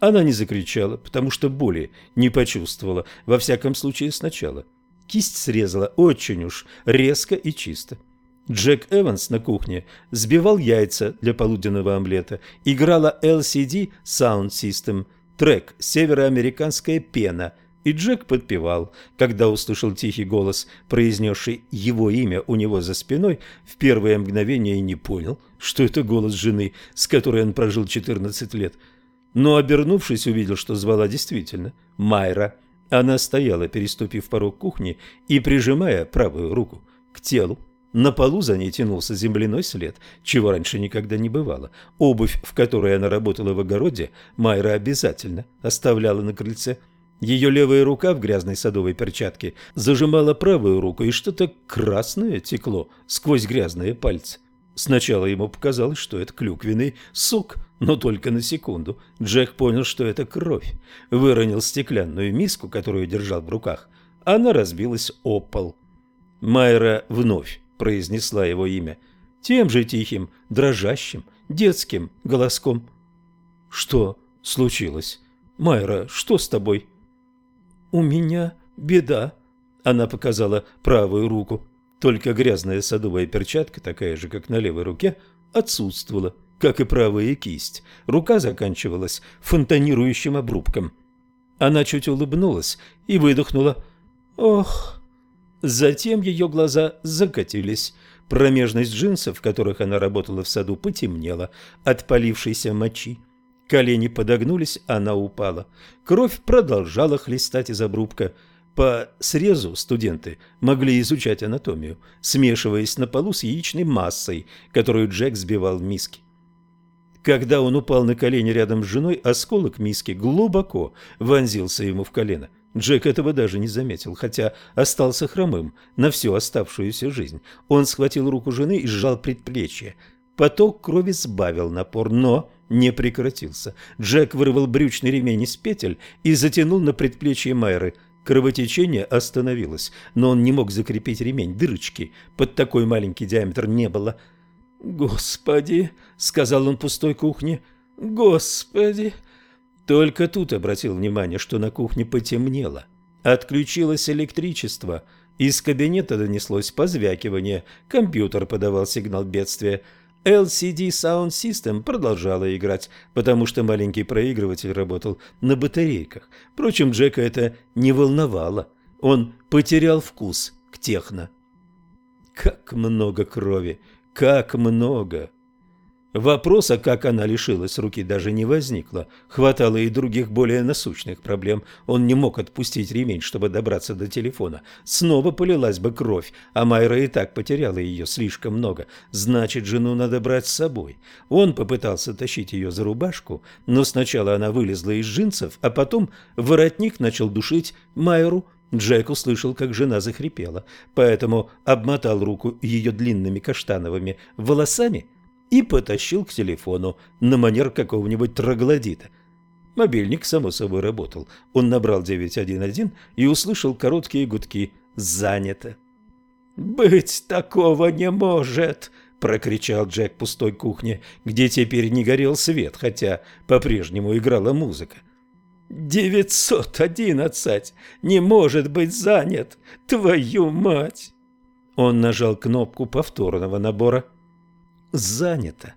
Она не закричала, потому что боли не почувствовала, во всяком случае сначала. Кисть срезала очень уж резко и чисто. Джек Эванс на кухне сбивал яйца для полуденного омлета, играла LCD Sound System, трек «Североамериканская пена», и Джек подпевал. Когда услышал тихий голос, произнесший его имя у него за спиной, в первое мгновение не понял, что это голос жены, с которой он прожил 14 лет – но, обернувшись, увидел, что звала действительно Майра. Она стояла, переступив порог кухни и прижимая правую руку к телу. На полу за ней тянулся земляной след, чего раньше никогда не бывало. Обувь, в которой она работала в огороде, Майра обязательно оставляла на крыльце. Ее левая рука в грязной садовой перчатке зажимала правую руку, и что-то красное текло сквозь грязные пальцы. Сначала ему показалось, что это клюквенный сок, но только на секунду. Джек понял, что это кровь. Выронил стеклянную миску, которую держал в руках. Она разбилась о пол. Майра вновь произнесла его имя. Тем же тихим, дрожащим, детским голоском. «Что случилось? Майра, что с тобой?» «У меня беда», — она показала правую руку. Только грязная садовая перчатка, такая же, как на левой руке, отсутствовала, как и правая кисть. Рука заканчивалась фонтанирующим обрубком. Она чуть улыбнулась и выдохнула «Ох!». Затем ее глаза закатились. Промежность джинсов, в которых она работала в саду, потемнела от полившейся мочи. Колени подогнулись, она упала. Кровь продолжала хлестать из обрубка. По срезу студенты могли изучать анатомию, смешиваясь на полу с яичной массой, которую Джек сбивал в миске. Когда он упал на колени рядом с женой, осколок миски глубоко вонзился ему в колено. Джек этого даже не заметил, хотя остался хромым на всю оставшуюся жизнь. Он схватил руку жены и сжал предплечье. Поток крови сбавил напор, но не прекратился. Джек вырвал брючный ремень из петель и затянул на предплечье Майры. Кровотечение остановилось, но он не мог закрепить ремень. Дырочки под такой маленький диаметр не было. «Господи!» — сказал он пустой кухне. «Господи!» Только тут обратил внимание, что на кухне потемнело. Отключилось электричество. Из кабинета донеслось позвякивание. Компьютер подавал сигнал бедствия. LCD Sound System продолжала играть, потому что маленький проигрыватель работал на батарейках. Впрочем, Джека это не волновало. Он потерял вкус к техно. Как много крови! Как много! Вопроса, как она лишилась руки, даже не возникло. Хватало и других более насущных проблем. Он не мог отпустить ремень, чтобы добраться до телефона. Снова полилась бы кровь, а Майра и так потеряла ее слишком много. Значит, жену надо брать с собой. Он попытался тащить ее за рубашку, но сначала она вылезла из джинсов, а потом воротник начал душить Майру. Джек услышал, как жена захрипела, поэтому обмотал руку ее длинными каштановыми волосами – и потащил к телефону на манер какого-нибудь троглодита. Мобильник, само собой, работал. Он набрал 911 и услышал короткие гудки «Занято». «Быть такого не может!» – прокричал Джек пустой кухне, где теперь не горел свет, хотя по-прежнему играла музыка. «Девятьсот одиннадцать! Не может быть занят! Твою мать!» Он нажал кнопку повторного набора занято.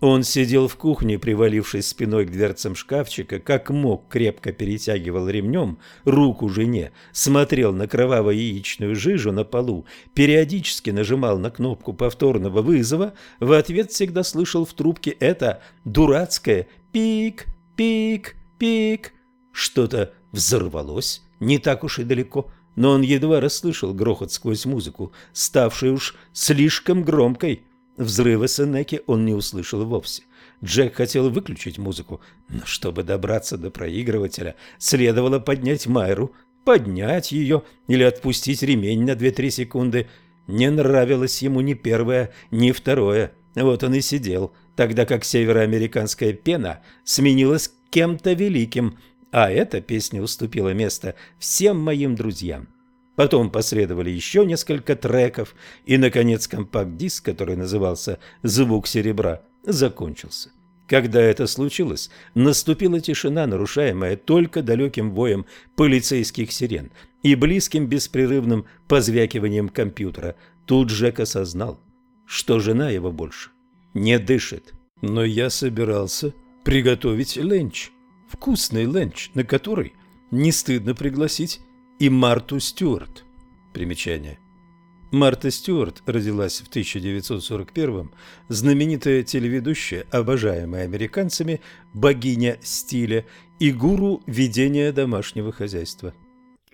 Он сидел в кухне, привалившись спиной к дверцам шкафчика, как мог, крепко перетягивал ремнем руку жене, смотрел на кроваво-яичную жижу на полу, периодически нажимал на кнопку повторного вызова, в ответ всегда слышал в трубке это дурацкое «пик, пик, пик». Что-то взорвалось не так уж и далеко, но он едва расслышал грохот сквозь музыку, ставший уж слишком громкой. Взрыва Сенеки он не услышал вовсе. Джек хотел выключить музыку, но чтобы добраться до проигрывателя, следовало поднять Майру, поднять ее или отпустить ремень на 2-3 секунды. Не нравилось ему ни первое, ни второе. Вот он и сидел, тогда как североамериканская пена сменилась кем-то великим, а эта песня уступила место всем моим друзьям. Потом последовали еще несколько треков, и, наконец, компакт-диск, который назывался «Звук серебра», закончился. Когда это случилось, наступила тишина, нарушаемая только далеким воем полицейских сирен и близким беспрерывным позвякиванием компьютера. Тут Джек осознал, что жена его больше не дышит. Но я собирался приготовить ленч, вкусный ленч, на который не стыдно пригласить и Марту Стюарт. Примечание. Марта Стюарт родилась в 1941-м, знаменитая телеведущая, обожаемая американцами, богиня стиля и гуру ведения домашнего хозяйства.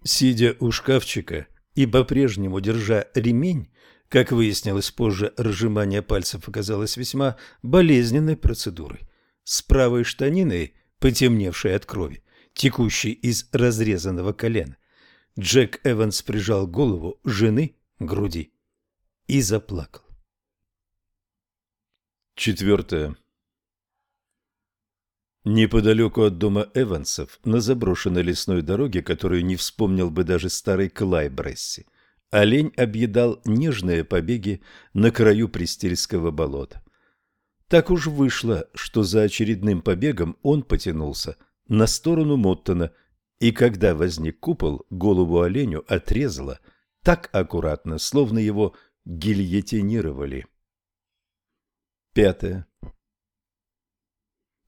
Сидя у шкафчика и по-прежнему держа ремень, как выяснилось позже, разжимание пальцев оказалось весьма болезненной процедурой. С правой штаниной, потемневшей от крови, текущей из разрезанного колена, Джек Эванс прижал голову жены к груди и заплакал. Четвертое. Неподалеку от дома Эвансов, на заброшенной лесной дороге, которую не вспомнил бы даже старый Клай Бресси, олень объедал нежные побеги на краю Пристельского болота. Так уж вышло, что за очередным побегом он потянулся на сторону Моттона и когда возник купол, голову оленю отрезало так аккуратно, словно его гильотинировали. Пятое.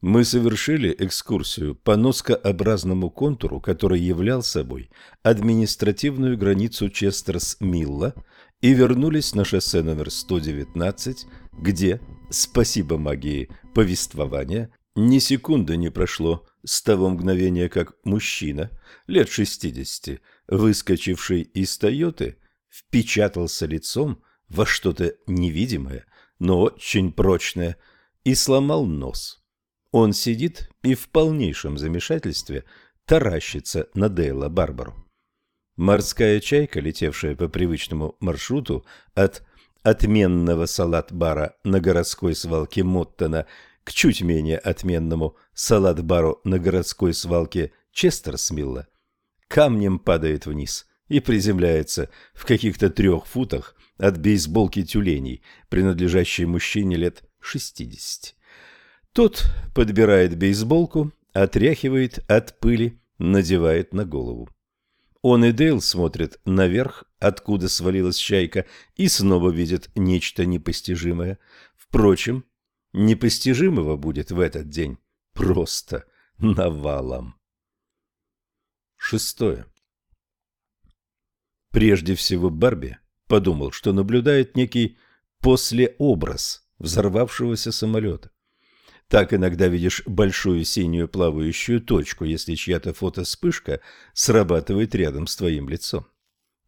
Мы совершили экскурсию по носкообразному контуру, который являл собой административную границу Честерс-Милла, и вернулись на шоссе номер 119, где, спасибо магии повествования, ни секунды не прошло с того мгновения, как мужчина, лет шестидесяти, выскочивший из «Тойоты», впечатался лицом во что-то невидимое, но очень прочное, и сломал нос. Он сидит и в полнейшем замешательстве таращится на Дейла Барбару. Морская чайка, летевшая по привычному маршруту от отменного салат-бара на городской свалке Моттона к чуть менее отменному салат-бару на городской свалке Честерсмилла, камнем падает вниз и приземляется в каких-то трех футах от бейсболки тюленей, принадлежащей мужчине лет шестидесяти. Тот подбирает бейсболку, отряхивает от пыли, надевает на голову. Он и Дейл смотрят наверх, откуда свалилась чайка, и снова видят нечто непостижимое. Впрочем, непостижимого будет в этот день просто навалом. Шестое. Прежде всего Барби подумал, что наблюдает некий послеобраз взорвавшегося самолета. Так иногда видишь большую синюю плавающую точку, если чья-то фотоспышка срабатывает рядом с твоим лицом.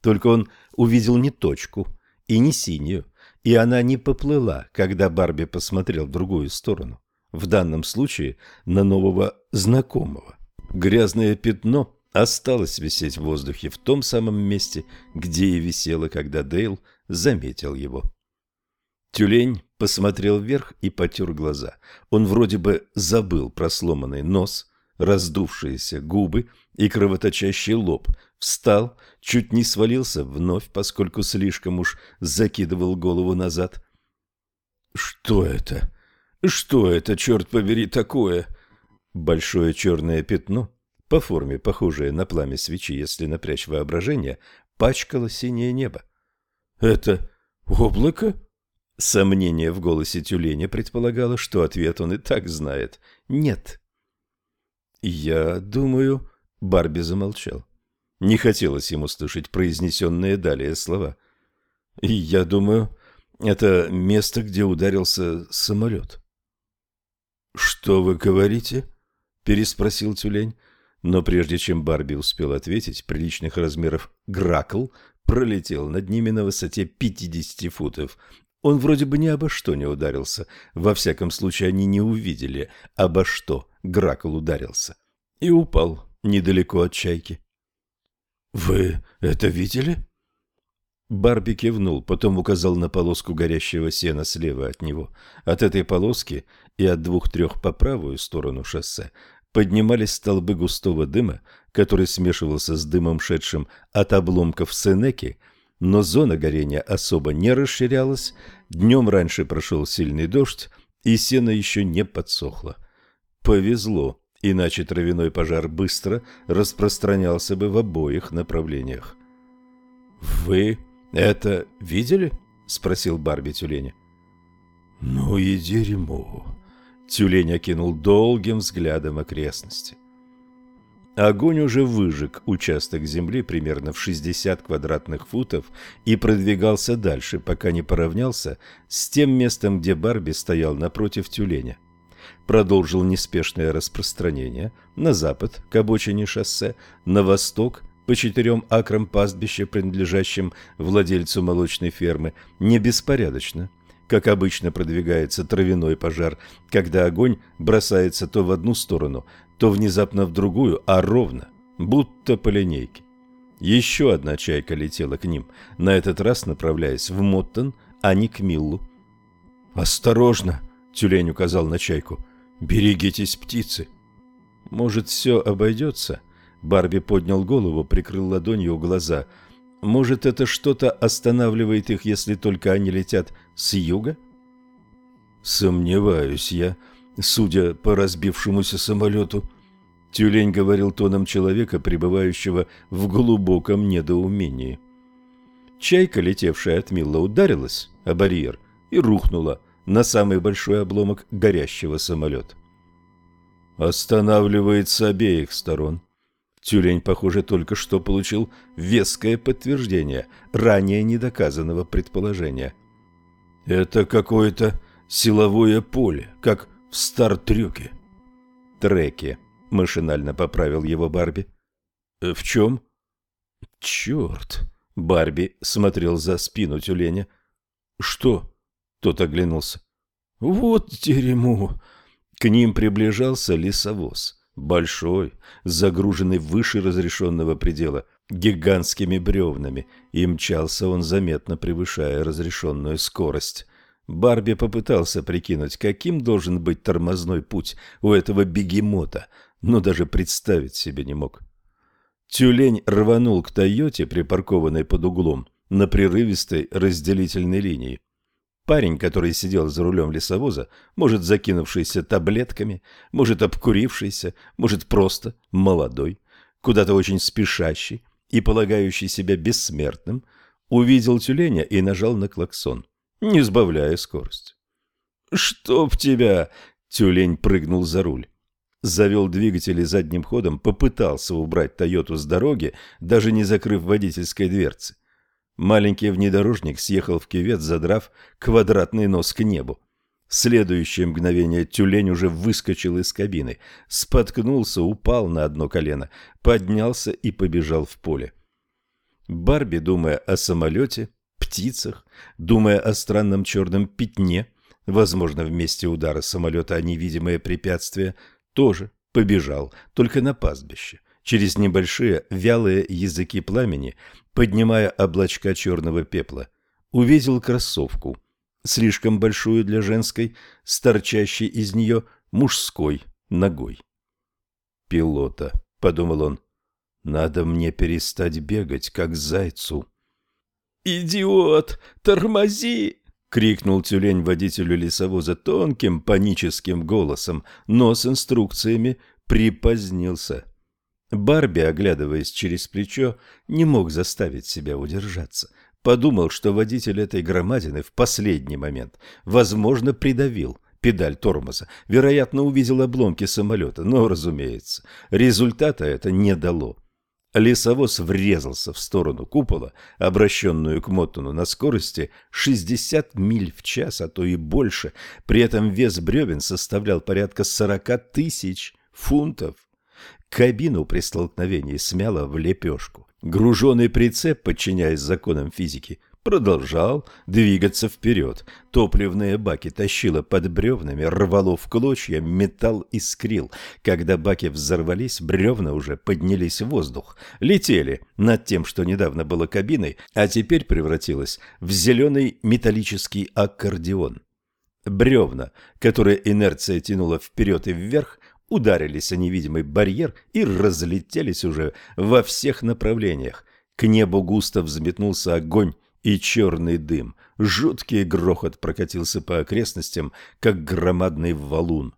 Только он увидел не точку и не синюю, и она не поплыла, когда Барби посмотрел в другую сторону, в данном случае на нового знакомого. Грязное пятно осталось висеть в воздухе в том самом месте, где и висело, когда Дейл заметил его. Тюлень посмотрел вверх и потер глаза. Он вроде бы забыл про сломанный нос, раздувшиеся губы и кровоточащий лоб. Встал, чуть не свалился вновь, поскольку слишком уж закидывал голову назад. «Что это? Что это, черт побери, такое?» Большое черное пятно, по форме похожее на пламя свечи, если напрячь воображение, пачкало синее небо. «Это облако?» Сомнение в голосе тюленя предполагало, что ответ он и так знает. «Нет». «Я думаю...» — Барби замолчал. Не хотелось ему слышать произнесенные далее слова. «Я думаю, это место, где ударился самолет». «Что вы говорите?» — переспросил тюлень. Но прежде чем Барби успел ответить, приличных размеров Гракл пролетел над ними на высоте 50 футов он вроде бы ни обо что не ударился. Во всяком случае, они не увидели, обо что Гракл ударился. И упал недалеко от чайки. «Вы это видели?» Барби кивнул, потом указал на полоску горящего сена слева от него. От этой полоски и от двух-трех по правую сторону шоссе поднимались столбы густого дыма, который смешивался с дымом, шедшим от обломков Сенеки, но зона горения особо не расширялась, днем раньше прошел сильный дождь, и сено еще не подсохло. Повезло, иначе травяной пожар быстро распространялся бы в обоих направлениях. «Вы это видели?» — спросил Барби тюленя. «Ну и дерьмо!» Тюлень окинул долгим взглядом окрестности. Огонь уже выжег участок земли примерно в 60 квадратных футов и продвигался дальше, пока не поравнялся с тем местом, где Барби стоял напротив тюленя. Продолжил неспешное распространение на запад, к обочине шоссе, на восток, по четырем акрам пастбища, принадлежащим владельцу молочной фермы, не беспорядочно, как обычно продвигается травяной пожар, когда огонь бросается то в одну сторону, то внезапно в другую, а ровно, будто по линейке. Еще одна чайка летела к ним, на этот раз направляясь в Моттон, а не к Миллу. «Осторожно!» — тюлень указал на чайку. «Берегитесь, птицы!» «Может, все обойдется?» Барби поднял голову, прикрыл ладонью глаза. «Может, это что-то останавливает их, если только они летят с юга?» «Сомневаюсь я», судя по разбившемуся самолету. Тюлень говорил тоном человека, пребывающего в глубоком недоумении. Чайка, летевшая от Милла, ударилась о барьер и рухнула на самый большой обломок горящего самолета. Останавливает с обеих сторон. Тюлень, похоже, только что получил веское подтверждение ранее недоказанного предположения. Это какое-то силовое поле, как в Стартрюке. Треке, машинально поправил его Барби. «Э, в чем? Черт! Барби смотрел за спину тюленя. Что? Тот оглянулся. Вот дерьмо! К ним приближался лесовоз большой, загруженный выше разрешенного предела гигантскими бревнами, и мчался он заметно превышая разрешенную скорость. Барби попытался прикинуть, каким должен быть тормозной путь у этого бегемота, но даже представить себе не мог. Тюлень рванул к «Тойоте», припаркованной под углом, на прерывистой разделительной линии. Парень, который сидел за рулем лесовоза, может закинувшийся таблетками, может обкурившийся, может просто молодой, куда-то очень спешащий и полагающий себя бессмертным, увидел тюленя и нажал на клаксон, не сбавляя скорость. «Чтоб тебя!» — тюлень прыгнул за руль. Завел двигатель и задним ходом попытался убрать «Тойоту» с дороги, даже не закрыв водительской дверцы. Маленький внедорожник съехал в кювет, задрав квадратный нос к небу. В следующее мгновение тюлень уже выскочил из кабины, споткнулся, упал на одно колено, поднялся и побежал в поле. Барби, думая о самолете, птицах, думая о странном черном пятне, возможно, в месте удара самолета о невидимое препятствие, тоже побежал, только на пастбище через небольшие вялые языки пламени, поднимая облачка черного пепла. Увидел кроссовку, слишком большую для женской, с торчащей из нее мужской ногой. «Пилота», — подумал он, — «надо мне перестать бегать, как зайцу». «Идиот! Тормози!» — крикнул тюлень водителю лесовоза тонким паническим голосом, но с инструкциями припозднился. Барби, оглядываясь через плечо, не мог заставить себя удержаться. Подумал, что водитель этой громадины в последний момент, возможно, придавил педаль тормоза, вероятно, увидел обломки самолета, но, разумеется, результата это не дало. Лесовоз врезался в сторону купола, обращенную к Моттону на скорости 60 миль в час, а то и больше. При этом вес бревен составлял порядка 40 тысяч фунтов. Кабину при столкновении смяло в лепешку. Груженный прицеп, подчиняясь законам физики, продолжал двигаться вперед. Топливные баки тащило под бревнами, рвало в клочья, металл искрил. Когда баки взорвались, бревна уже поднялись в воздух. Летели над тем, что недавно было кабиной, а теперь превратилось в зеленый металлический аккордеон. Бревна, которые инерция тянула вперед и вверх, ударились о невидимый барьер и разлетелись уже во всех направлениях. К небу густо взметнулся огонь и черный дым. Жуткий грохот прокатился по окрестностям, как громадный валун.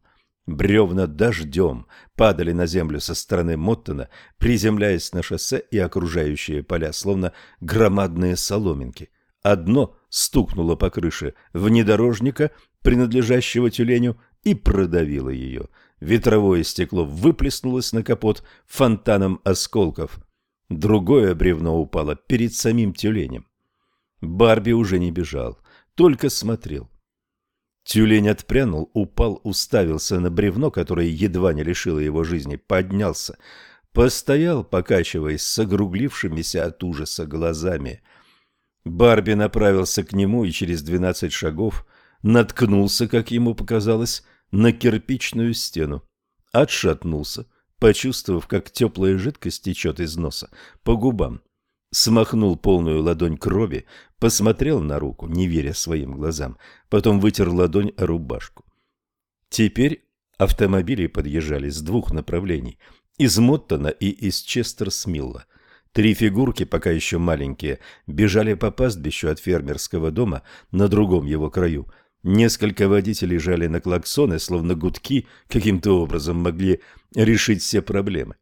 Бревна дождем падали на землю со стороны Моттона, приземляясь на шоссе и окружающие поля, словно громадные соломинки. Одно стукнуло по крыше внедорожника, принадлежащего тюленю, и продавило ее – Ветровое стекло выплеснулось на капот фонтаном осколков. Другое бревно упало перед самим тюленем. Барби уже не бежал, только смотрел. Тюлень отпрянул, упал, уставился на бревно, которое едва не лишило его жизни, поднялся, постоял, покачиваясь с огруглившимися от ужаса глазами. Барби направился к нему и через двенадцать шагов наткнулся, как ему показалось, на кирпичную стену. Отшатнулся, почувствовав, как теплая жидкость течет из носа по губам. Смахнул полную ладонь крови, посмотрел на руку, не веря своим глазам, потом вытер ладонь о рубашку. Теперь автомобили подъезжали с двух направлений – из Моттона и из Честерсмилла. Три фигурки, пока еще маленькие, бежали по пастбищу от фермерского дома на другом его краю – Несколько водителей жали на клаксоны, словно гудки каким-то образом могли решить все проблемы.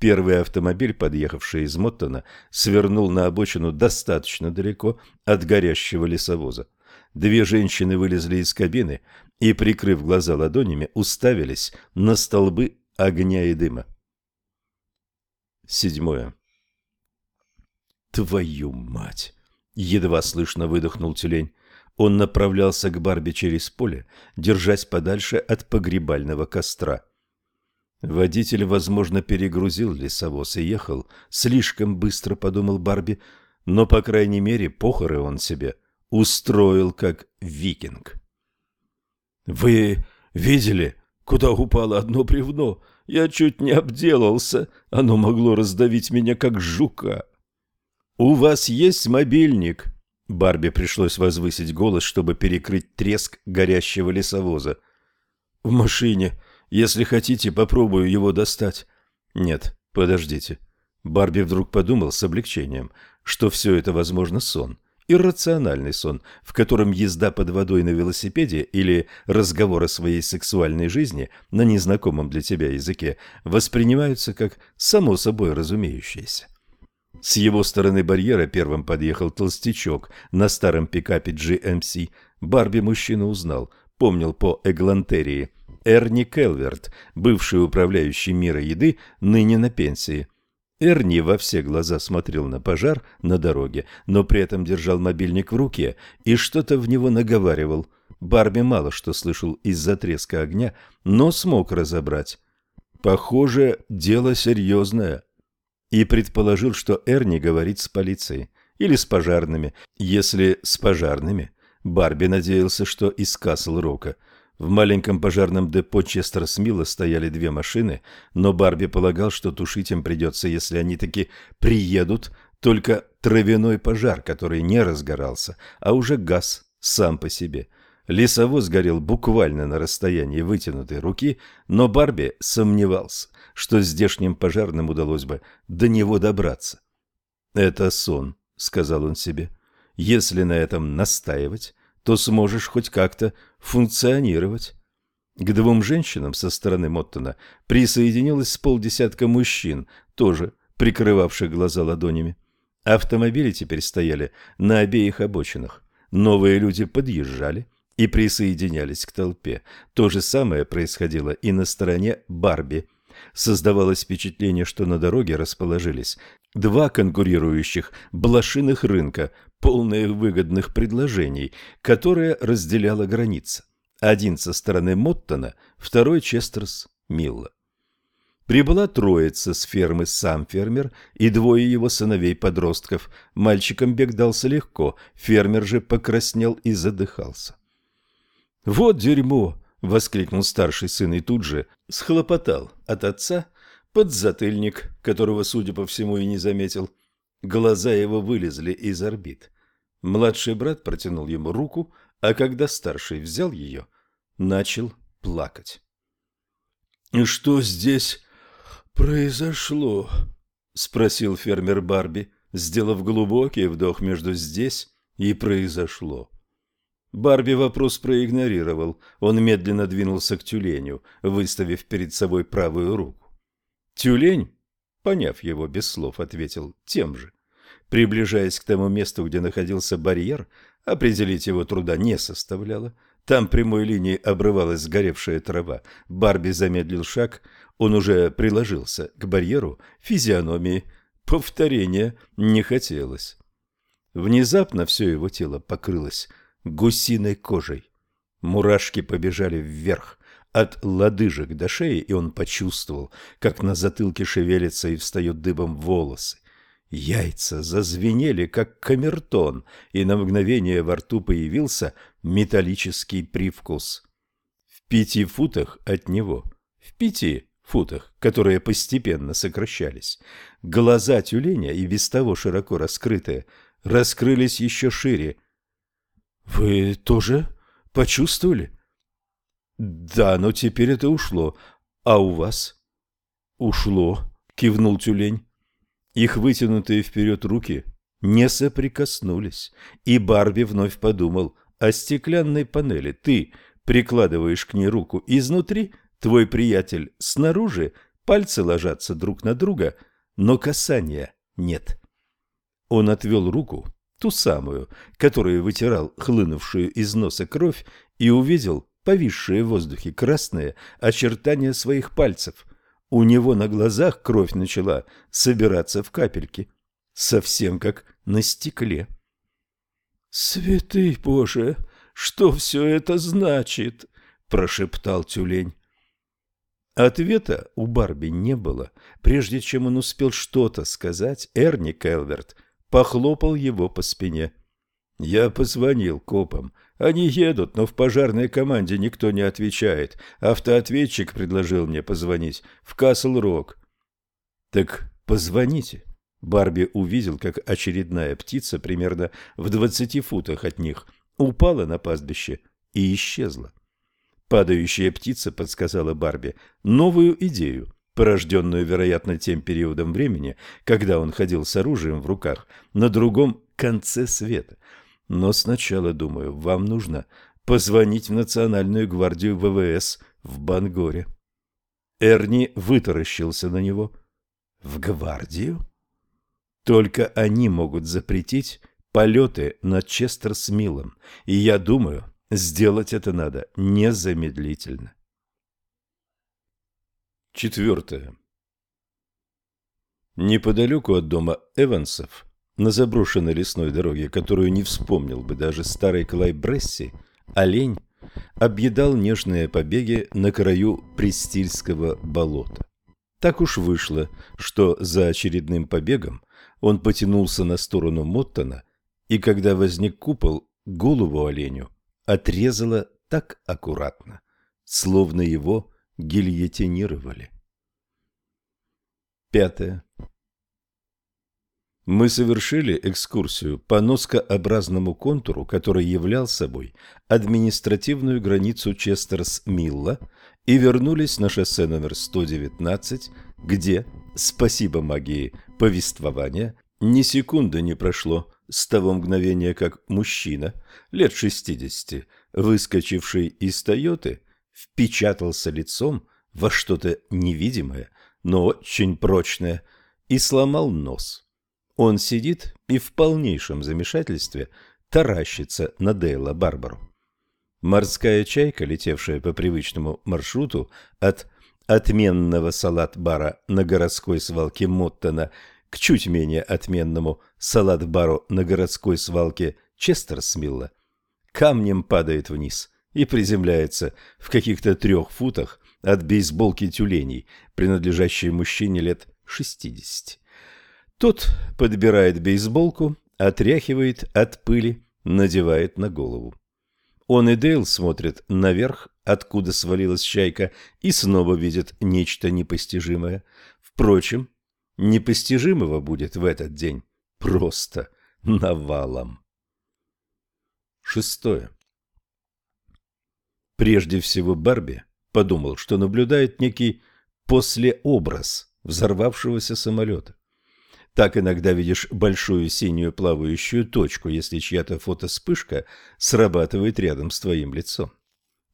Первый автомобиль, подъехавший из Моттона, свернул на обочину достаточно далеко от горящего лесовоза. Две женщины вылезли из кабины и, прикрыв глаза ладонями, уставились на столбы огня и дыма. Седьмое. «Твою мать!» — едва слышно выдохнул тюлень. Он направлялся к Барби через поле, держась подальше от погребального костра. Водитель, возможно, перегрузил лесовоз и ехал слишком быстро, подумал Барби, но, по крайней мере, похоры он себе устроил как викинг. «Вы видели, куда упало одно бревно. Я чуть не обделался, оно могло раздавить меня, как жука. «У вас есть мобильник?» Барби пришлось возвысить голос, чтобы перекрыть треск горящего лесовоза. «В машине. Если хотите, попробую его достать». «Нет, подождите». Барби вдруг подумал с облегчением, что все это, возможно, сон. Иррациональный сон, в котором езда под водой на велосипеде или разговор о своей сексуальной жизни на незнакомом для тебя языке воспринимаются как само собой разумеющееся. С его стороны барьера первым подъехал толстячок на старом пикапе GMC. Барби мужчину узнал, помнил по эглантерии. Эрни Келверт, бывший управляющий мира еды, ныне на пенсии. Эрни во все глаза смотрел на пожар на дороге, но при этом держал мобильник в руке и что-то в него наговаривал. Барби мало что слышал из-за треска огня, но смог разобрать. Похоже, дело серьезное и предположил, что Эрни говорит с полицией или с пожарными. Если с пожарными, Барби надеялся, что из Касл-Рока. В маленьком пожарном депо Честер-Смилла стояли две машины, но Барби полагал, что тушить им придется, если они таки приедут, только травяной пожар, который не разгорался, а уже газ сам по себе. Лесовоз горел буквально на расстоянии вытянутой руки, но Барби сомневался, что здешним пожарным удалось бы до него добраться. «Это сон», — сказал он себе. «Если на этом настаивать, то сможешь хоть как-то функционировать». К двум женщинам со стороны Моттона присоединилось с полдесятка мужчин, тоже прикрывавших глаза ладонями. Автомобили теперь стояли на обеих обочинах. Новые люди подъезжали и присоединялись к толпе. То же самое происходило и на стороне Барби – Создавалось впечатление, что на дороге расположились два конкурирующих блошиных рынка, полные выгодных предложений, которые разделяла граница. Один со стороны Моттона, второй Честерс Милла. Прибыла троица с фермы сам фермер и двое его сыновей-подростков. Мальчикам бег дался легко, фермер же покраснел и задыхался. «Вот дерьмо!» — воскликнул старший сын и тут же схлопотал от отца подзатыльник, которого, судя по всему, и не заметил. Глаза его вылезли из орбит. Младший брат протянул ему руку, а когда старший взял ее, начал плакать. «И что здесь произошло?» — спросил фермер Барби, сделав глубокий вдох между «здесь» и «произошло». Барби вопрос проигнорировал. Он медленно двинулся к тюленю, выставив перед собой правую руку. Тюлень, поняв его без слов, ответил тем же. Приближаясь к тому месту, где находился барьер, определить его труда не составляло. Там прямой линией обрывалась сгоревшая трава. Барби замедлил шаг, он уже приложился к барьеру физиономии. Повторения не хотелось. Внезапно все его тело покрылось гусиной кожей. Мурашки побежали вверх, от лодыжек до шеи, и он почувствовал, как на затылке шевелится и встает дыбом волосы. Яйца зазвенели, как камертон, и на мгновение во рту появился металлический привкус. В пяти футах от него, в пяти футах, которые постепенно сокращались, глаза тюленя, и без того широко раскрытые, раскрылись еще шире – вы тоже почувствовали? Да, но теперь это ушло. А у вас? Ушло, кивнул тюлень. Их вытянутые вперед руки не соприкоснулись, и Барби вновь подумал о стеклянной панели. Ты прикладываешь к ней руку изнутри, твой приятель снаружи, пальцы ложатся друг на друга, но касания нет. Он отвел руку ту самую, которую вытирал хлынувшую из носа кровь, и увидел повисшие в воздухе красные очертания своих пальцев. У него на глазах кровь начала собираться в капельки, совсем как на стекле. «Святый Боже, что все это значит?» – прошептал тюлень. Ответа у Барби не было. Прежде чем он успел что-то сказать, Эрни Келверт – похлопал его по спине. Я позвонил копам. Они едут, но в пожарной команде никто не отвечает. Автоответчик предложил мне позвонить в Касл-Рок. Так позвоните. Барби увидел, как очередная птица примерно в двадцати футах от них упала на пастбище и исчезла. Падающая птица подсказала Барби новую идею, порожденную, вероятно, тем периодом времени, когда он ходил с оружием в руках на другом конце света – но сначала, думаю, вам нужно позвонить в Национальную гвардию ВВС в Бангоре. Эрни вытаращился на него. В гвардию? Только они могут запретить полеты над Честерсмиллом, и я думаю, сделать это надо незамедлительно. Четвертое. Неподалеку от дома Эвансов на заброшенной лесной дороге, которую не вспомнил бы даже старый Клай Бресси, олень объедал нежные побеги на краю Престильского болота. Так уж вышло, что за очередным побегом он потянулся на сторону Моттона, и когда возник купол, голову оленю отрезало так аккуратно, словно его гильотинировали. Пятое. Мы совершили экскурсию по носкообразному контуру, который являл собой административную границу Честерс-Милла, и вернулись на шоссе номер 119, где, спасибо магии повествования, ни секунды не прошло с того мгновения, как мужчина, лет 60, выскочивший из «Тойоты», впечатался лицом во что-то невидимое, но очень прочное, и сломал нос. Он сидит и в полнейшем замешательстве таращится на Дейла Барбару. Морская чайка, летевшая по привычному маршруту от отменного салат-бара на городской свалке Моттона к чуть менее отменному салат-бару на городской свалке Честерсмилла, камнем падает вниз и приземляется в каких-то трех футах от бейсболки тюленей, принадлежащей мужчине лет шестидесяти. Тот подбирает бейсболку, отряхивает от пыли, надевает на голову. Он и Дейл смотрят наверх, откуда свалилась чайка, и снова видят нечто непостижимое. Впрочем, непостижимого будет в этот день просто навалом. Шестое. Прежде всего Барби подумал, что наблюдает некий послеобраз взорвавшегося самолета. Так иногда видишь большую синюю плавающую точку, если чья-то фотоспышка срабатывает рядом с твоим лицом.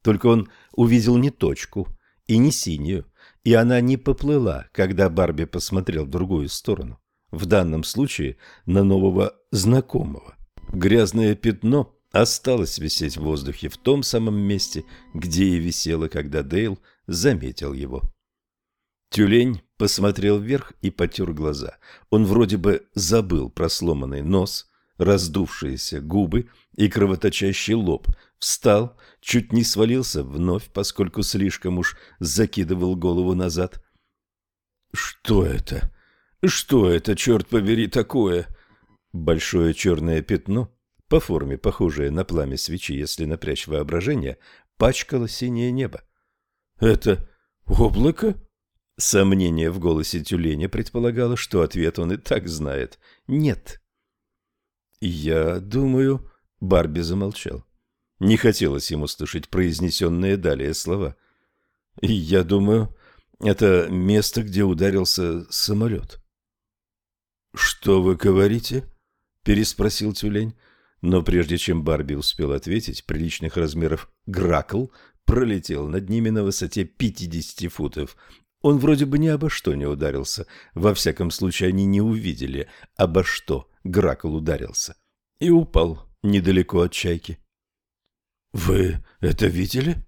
Только он увидел не точку и не синюю, и она не поплыла, когда Барби посмотрел в другую сторону. В данном случае на нового знакомого. Грязное пятно осталось висеть в воздухе в том самом месте, где и висело, когда Дейл заметил его. Тюлень посмотрел вверх и потер глаза. Он вроде бы забыл про сломанный нос, раздувшиеся губы и кровоточащий лоб. Встал, чуть не свалился вновь, поскольку слишком уж закидывал голову назад. «Что это? Что это, черт побери, такое?» Большое черное пятно, по форме похожее на пламя свечи, если напрячь воображение, пачкало синее небо. «Это облако?» Сомнение в голосе тюленя предполагало, что ответ он и так знает. «Нет». «Я думаю...» — Барби замолчал. Не хотелось ему слышать произнесенные далее слова. «Я думаю, это место, где ударился самолет». «Что вы говорите?» — переспросил тюлень. Но прежде чем Барби успел ответить, приличных размеров Гракл пролетел над ними на высоте 50 футов он вроде бы ни обо что не ударился. Во всяком случае, они не увидели, обо что Гракл ударился. И упал недалеко от чайки. «Вы это видели?»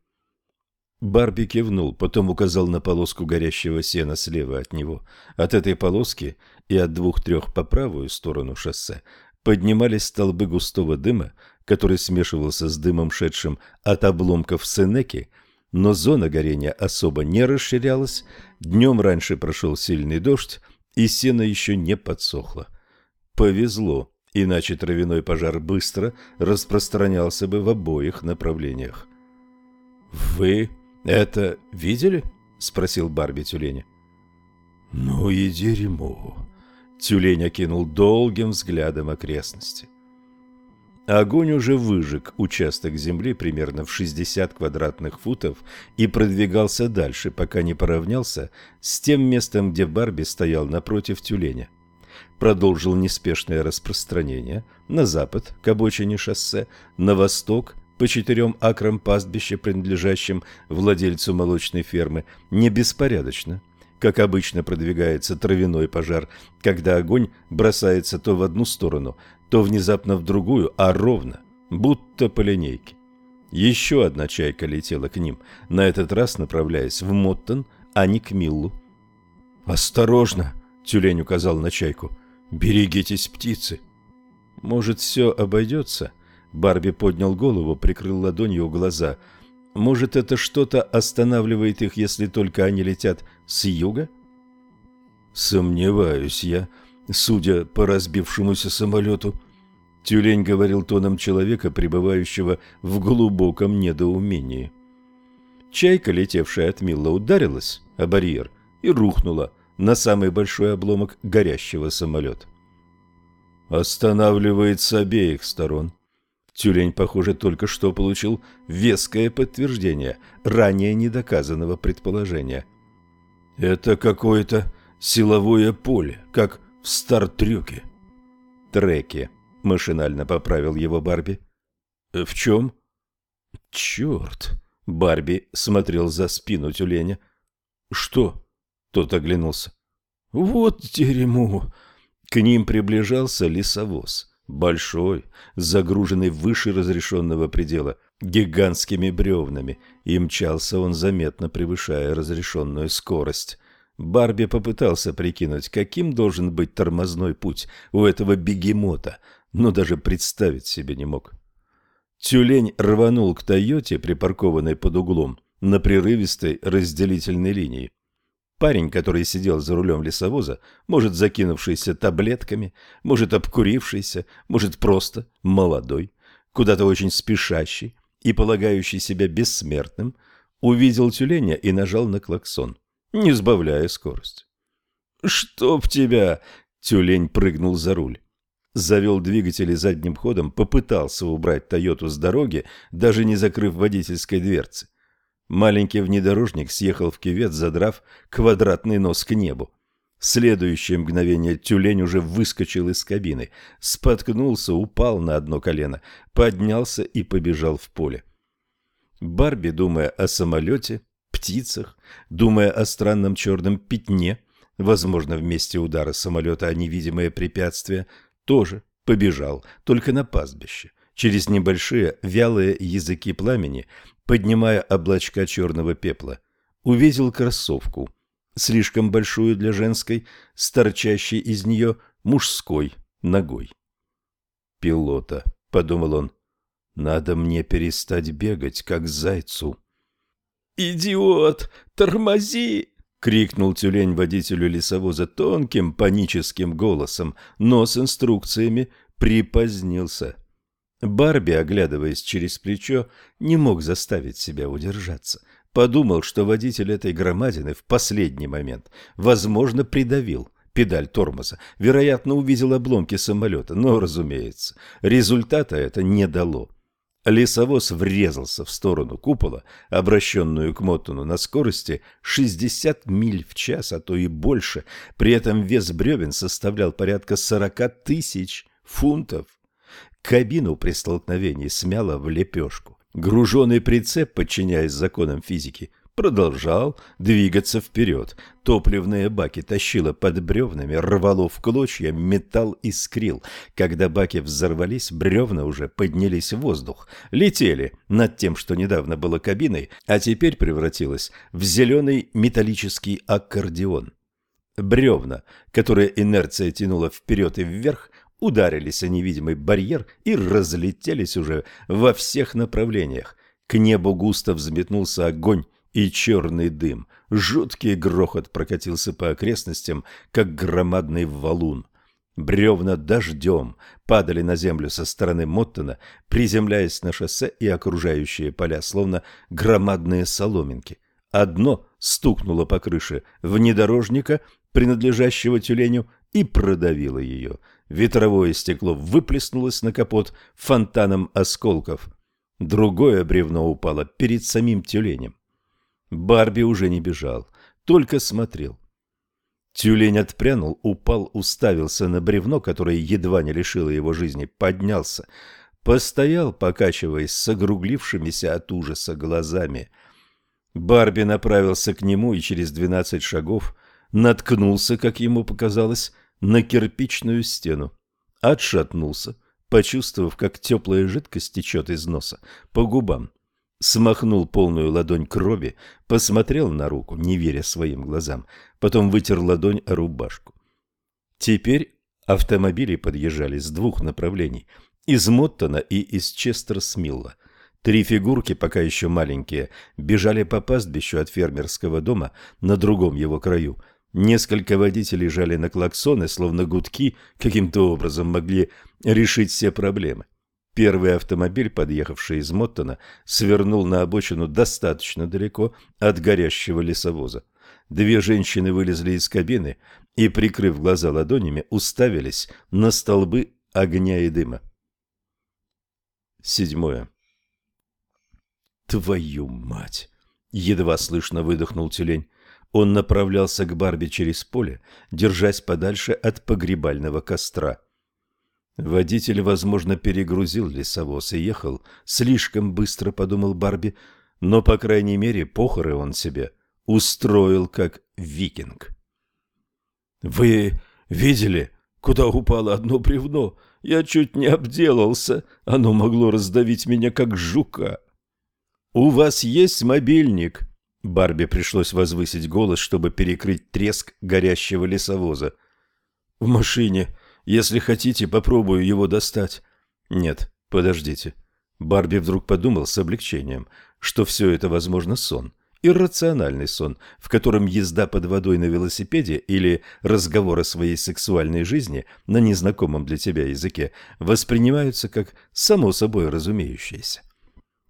Барби кивнул, потом указал на полоску горящего сена слева от него. От этой полоски и от двух-трех по правую сторону шоссе поднимались столбы густого дыма, который смешивался с дымом, шедшим от обломков Сенеки, но зона горения особо не расширялась, днем раньше прошел сильный дождь, и сено еще не подсохло. Повезло иначе травяной пожар быстро распространялся бы в обоих направлениях. «Вы это видели?» — спросил Барби тюленя. «Ну и дерьмо!» — тюлень окинул долгим взглядом окрестности. Огонь уже выжег участок земли примерно в 60 квадратных футов и продвигался дальше, пока не поравнялся с тем местом, где Барби стоял напротив тюленя. Продолжил неспешное распространение на запад, к обочине шоссе, на восток, по четырем акрам пастбища, принадлежащим владельцу молочной фермы, не беспорядочно, как обычно продвигается травяной пожар, когда огонь бросается то в одну сторону, то внезапно в другую, а ровно, будто по линейке. Еще одна чайка летела к ним, на этот раз направляясь в Моттон, а не к Миллу. «Осторожно!» — тюлень указал на чайку. «Берегитесь, птицы!» «Может, все обойдется?» Барби поднял голову, прикрыл ладонью глаза. «Может, это что-то останавливает их, если только они летят с юга?» «Сомневаюсь я», судя по разбившемуся самолету. Тюлень говорил тоном человека, пребывающего в глубоком недоумении. Чайка, летевшая от Милла, ударилась о барьер и рухнула на самый большой обломок горящего самолета. Останавливает с обеих сторон. Тюлень, похоже, только что получил веское подтверждение ранее недоказанного предположения. Это какое-то силовое поле, как в Стартрюке. Треке, машинально поправил его Барби. Э, в чем? Черт! Барби смотрел за спину тюленя. Что? Тот оглянулся. Вот дерьмо! К ним приближался лесовоз. Большой, загруженный выше разрешенного предела, гигантскими бревнами, и мчался он, заметно превышая разрешенную скорость. Барби попытался прикинуть, каким должен быть тормозной путь у этого бегемота, но даже представить себе не мог. Тюлень рванул к «Тойоте», припаркованной под углом, на прерывистой разделительной линии. Парень, который сидел за рулем лесовоза, может, закинувшийся таблетками, может, обкурившийся, может, просто молодой, куда-то очень спешащий и полагающий себя бессмертным, увидел тюленя и нажал на клаксон не сбавляя скорость. «Чтоб тебя!» — тюлень прыгнул за руль. Завел двигатель и задним ходом попытался убрать «Тойоту» с дороги, даже не закрыв водительской дверцы. Маленький внедорожник съехал в кювет, задрав квадратный нос к небу. В следующее мгновение тюлень уже выскочил из кабины, споткнулся, упал на одно колено, поднялся и побежал в поле. Барби, думая о самолете, птицах, думая о странном черном пятне, возможно, в месте удара самолета о невидимое препятствие, тоже побежал, только на пастбище, через небольшие вялые языки пламени, поднимая облачка черного пепла. Увидел кроссовку, слишком большую для женской, с торчащей из нее мужской ногой. «Пилота», — подумал он, — «надо мне перестать бегать, как зайцу». «Идиот! Тормози!» — крикнул тюлень водителю лесовоза тонким паническим голосом, но с инструкциями припозднился. Барби, оглядываясь через плечо, не мог заставить себя удержаться. Подумал, что водитель этой громадины в последний момент, возможно, придавил педаль тормоза. Вероятно, увидел обломки самолета, но, разумеется, результата это не дало. Лесовоз врезался в сторону купола, обращенную к Моттону на скорости 60 миль в час, а то и больше. При этом вес бревен составлял порядка 40 тысяч фунтов. Кабину при столкновении смяло в лепешку. Груженный прицеп, подчиняясь законам физики, продолжал двигаться вперед. Топливные баки тащило под бревнами, рвало в клочья, металл искрил. Когда баки взорвались, бревна уже поднялись в воздух, летели над тем, что недавно было кабиной, а теперь превратилось в зеленый металлический аккордеон. Бревна, которые инерция тянула вперед и вверх, ударились о невидимый барьер и разлетелись уже во всех направлениях. К небу густо взметнулся огонь, и черный дым. Жуткий грохот прокатился по окрестностям, как громадный валун.
Бревна дождем падали на землю со стороны Моттона, приземляясь на шоссе и окружающие поля, словно громадные соломинки. Одно стукнуло по крыше внедорожника, принадлежащего тюленю, и продавило ее. Ветровое стекло выплеснулось на капот фонтаном осколков. Другое бревно упало перед самим тюленем. Барби уже не бежал, только смотрел. Тюлень отпрянул, упал, уставился на бревно, которое едва не лишило его жизни, поднялся, постоял, покачиваясь с огруглившимися от ужаса глазами. Барби направился к нему и через двенадцать шагов наткнулся, как ему показалось, на кирпичную стену. Отшатнулся, почувствовав, как теплая жидкость течет из носа по губам. Смахнул полную ладонь крови, посмотрел на руку, не веря своим глазам, потом вытер ладонь о рубашку. Теперь автомобили подъезжали с двух направлений – из Моттона и из Честерсмилла. Три фигурки, пока еще маленькие, бежали по пастбищу от фермерского дома на другом его краю. Несколько водителей жали на клаксоны, словно гудки каким-то образом могли решить все проблемы. Первый автомобиль, подъехавший из Моттона, свернул на обочину достаточно далеко от горящего лесовоза. Две женщины вылезли из кабины и, прикрыв глаза ладонями, уставились на столбы огня и дыма. Седьмое. «Твою мать!» — едва слышно выдохнул тюлень. Он направлялся к Барби через поле, держась подальше от погребального костра. Водитель, возможно, перегрузил лесовоз и ехал слишком быстро, подумал Барби, но, по крайней мере, похоры он себе устроил как викинг. «Вы видели, куда упало одно бревно? Я чуть не обделался, оно могло раздавить меня, как жука». «У вас есть мобильник?» Барби пришлось возвысить голос, чтобы перекрыть треск горящего лесовоза. «В машине. Если хотите, попробую его достать. Нет, подождите. Барби вдруг подумал с облегчением, что все это, возможно, сон. Иррациональный сон, в котором езда под водой на велосипеде или разговор о своей сексуальной жизни на незнакомом для тебя языке воспринимаются как само собой разумеющееся.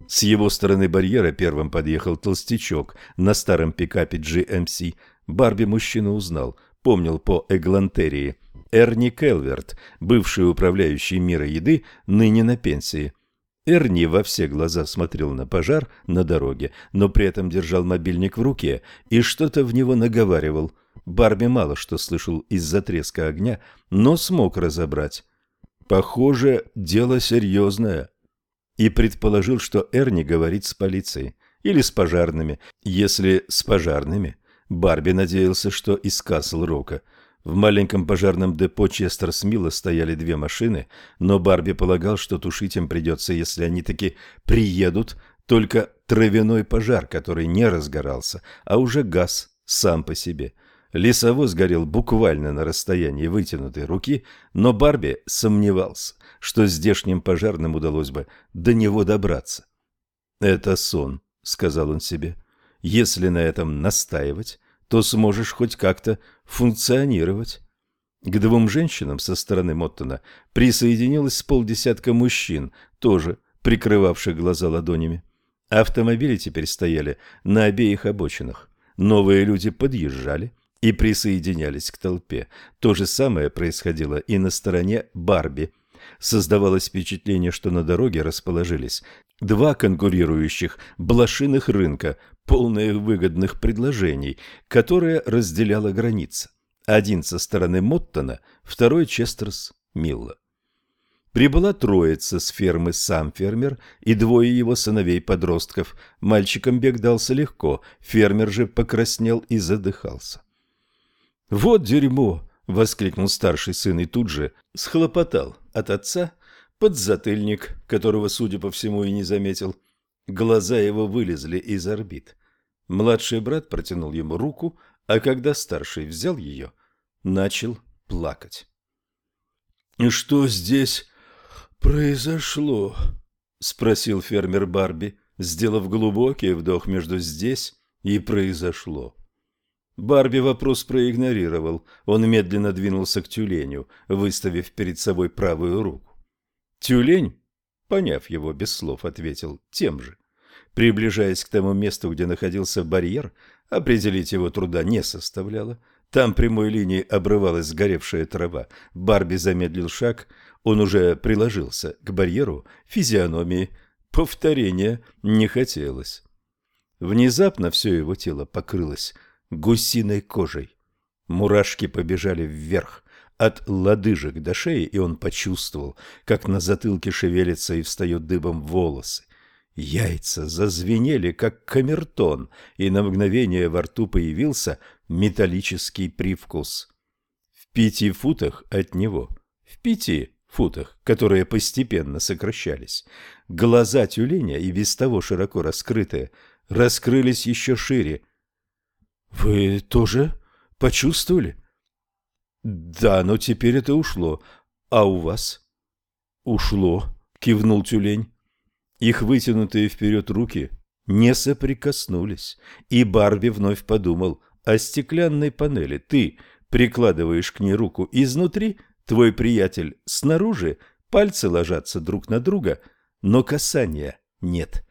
С его стороны барьера первым подъехал толстячок на старом пикапе GMC. Барби мужчину узнал, помнил по эглантерии – Эрни Келверт, бывший управляющий мира еды, ныне на пенсии. Эрни во все глаза смотрел на пожар на дороге, но при этом держал мобильник в руке и что-то в него наговаривал. Барби мало что слышал из-за треска огня, но смог разобрать. Похоже, дело серьезное. И предположил, что Эрни говорит с полицией или с пожарными. Если с пожарными, Барби надеялся, что из Касл-Рока – в маленьком пожарном депо Честерсмилла стояли две машины, но Барби полагал, что тушить им придется, если они таки приедут, только травяной пожар, который не разгорался, а уже газ сам по себе. Лесовоз горел буквально на расстоянии вытянутой руки, но Барби сомневался, что здешним пожарным удалось бы до него добраться. «Это сон», — сказал он себе. «Если на этом настаивать, то сможешь хоть как-то функционировать. К двум женщинам со стороны Моттона присоединилось полдесятка мужчин, тоже прикрывавших глаза ладонями. Автомобили теперь стояли на обеих обочинах. Новые люди подъезжали и присоединялись к толпе. То же самое происходило и на стороне Барби. Создавалось впечатление, что на дороге расположились два конкурирующих блошиных рынка, полные выгодных предложений, которые разделяла граница. Один со стороны Моттона, второй Честерс Милла. Прибыла троица с фермы сам фермер и двое его сыновей-подростков. Мальчикам бег дался легко, фермер же покраснел и задыхался. «Вот дерьмо!» — воскликнул старший сын и тут же схлопотал от отца подзатыльник, которого, судя по всему, и не заметил. Глаза его вылезли из орбит. Младший брат протянул ему руку, а когда старший взял ее, начал плакать. — Что здесь произошло? — спросил фермер Барби, сделав глубокий вдох между «здесь» и «произошло». Барби вопрос проигнорировал. Он медленно двинулся к тюленю, выставив перед собой правую руку. Тюлень, поняв его без слов, ответил тем же. Приближаясь к тому месту, где находился барьер, определить его труда не составляло. Там прямой линией обрывалась сгоревшая трава. Барби замедлил шаг, он уже приложился к барьеру физиономии. Повторения не хотелось. Внезапно все его тело покрылось гусиной кожей. Мурашки побежали вверх, от лодыжек до шеи, и он почувствовал, как на затылке шевелится и встает дыбом волосы. Яйца зазвенели, как камертон, и на мгновение во рту появился металлический привкус. В пяти футах от него, в пяти футах, которые постепенно сокращались, глаза тюленя, и без того широко раскрытые, раскрылись еще шире. «Вы тоже почувствовали?» «Да, но теперь это ушло. А у вас?» «Ушло», — кивнул тюлень. Их вытянутые вперед руки не соприкоснулись, и Барби вновь подумал о стеклянной панели. Ты прикладываешь к ней руку изнутри, твой приятель снаружи, пальцы ложатся друг на друга, но касания нет.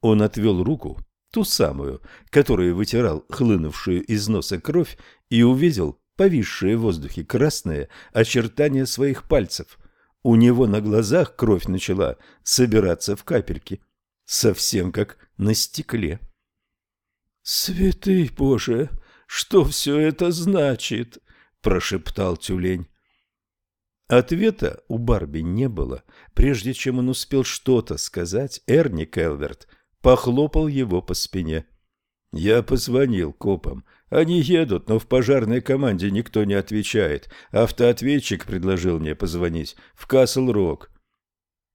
Он отвел руку, ту самую, которой вытирал хлынувшую из носа кровь, и увидел повисшие в воздухе красные очертания своих пальцев. У него на глазах кровь начала собираться в капельки, совсем как на стекле. «Святый Боже, что все это значит?» – прошептал тюлень. Ответа у Барби не было. Прежде чем он успел что-то сказать, Эрни Келверт похлопал его по спине. Я позвонил копам. Они едут, но в пожарной команде никто не отвечает. Автоответчик предложил мне позвонить в Касл-Рок.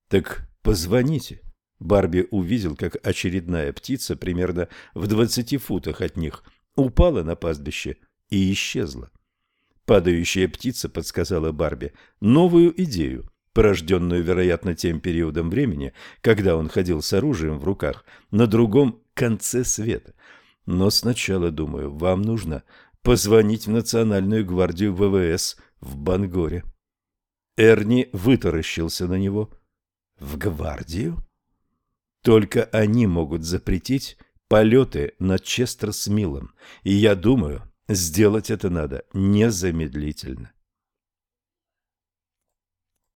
Так позвоните. Барби увидел, как очередная птица примерно в двадцати футах от них упала на пастбище и исчезла. Падающая птица подсказала Барби новую идею порожденную, вероятно, тем периодом времени, когда он ходил с оружием в руках на другом конце света. Но сначала, думаю, вам нужно позвонить в Национальную гвардию ВВС в Бангоре. Эрни вытаращился на него. В гвардию? Только они могут запретить полеты над Честерсмилом, и я думаю, сделать это надо незамедлительно.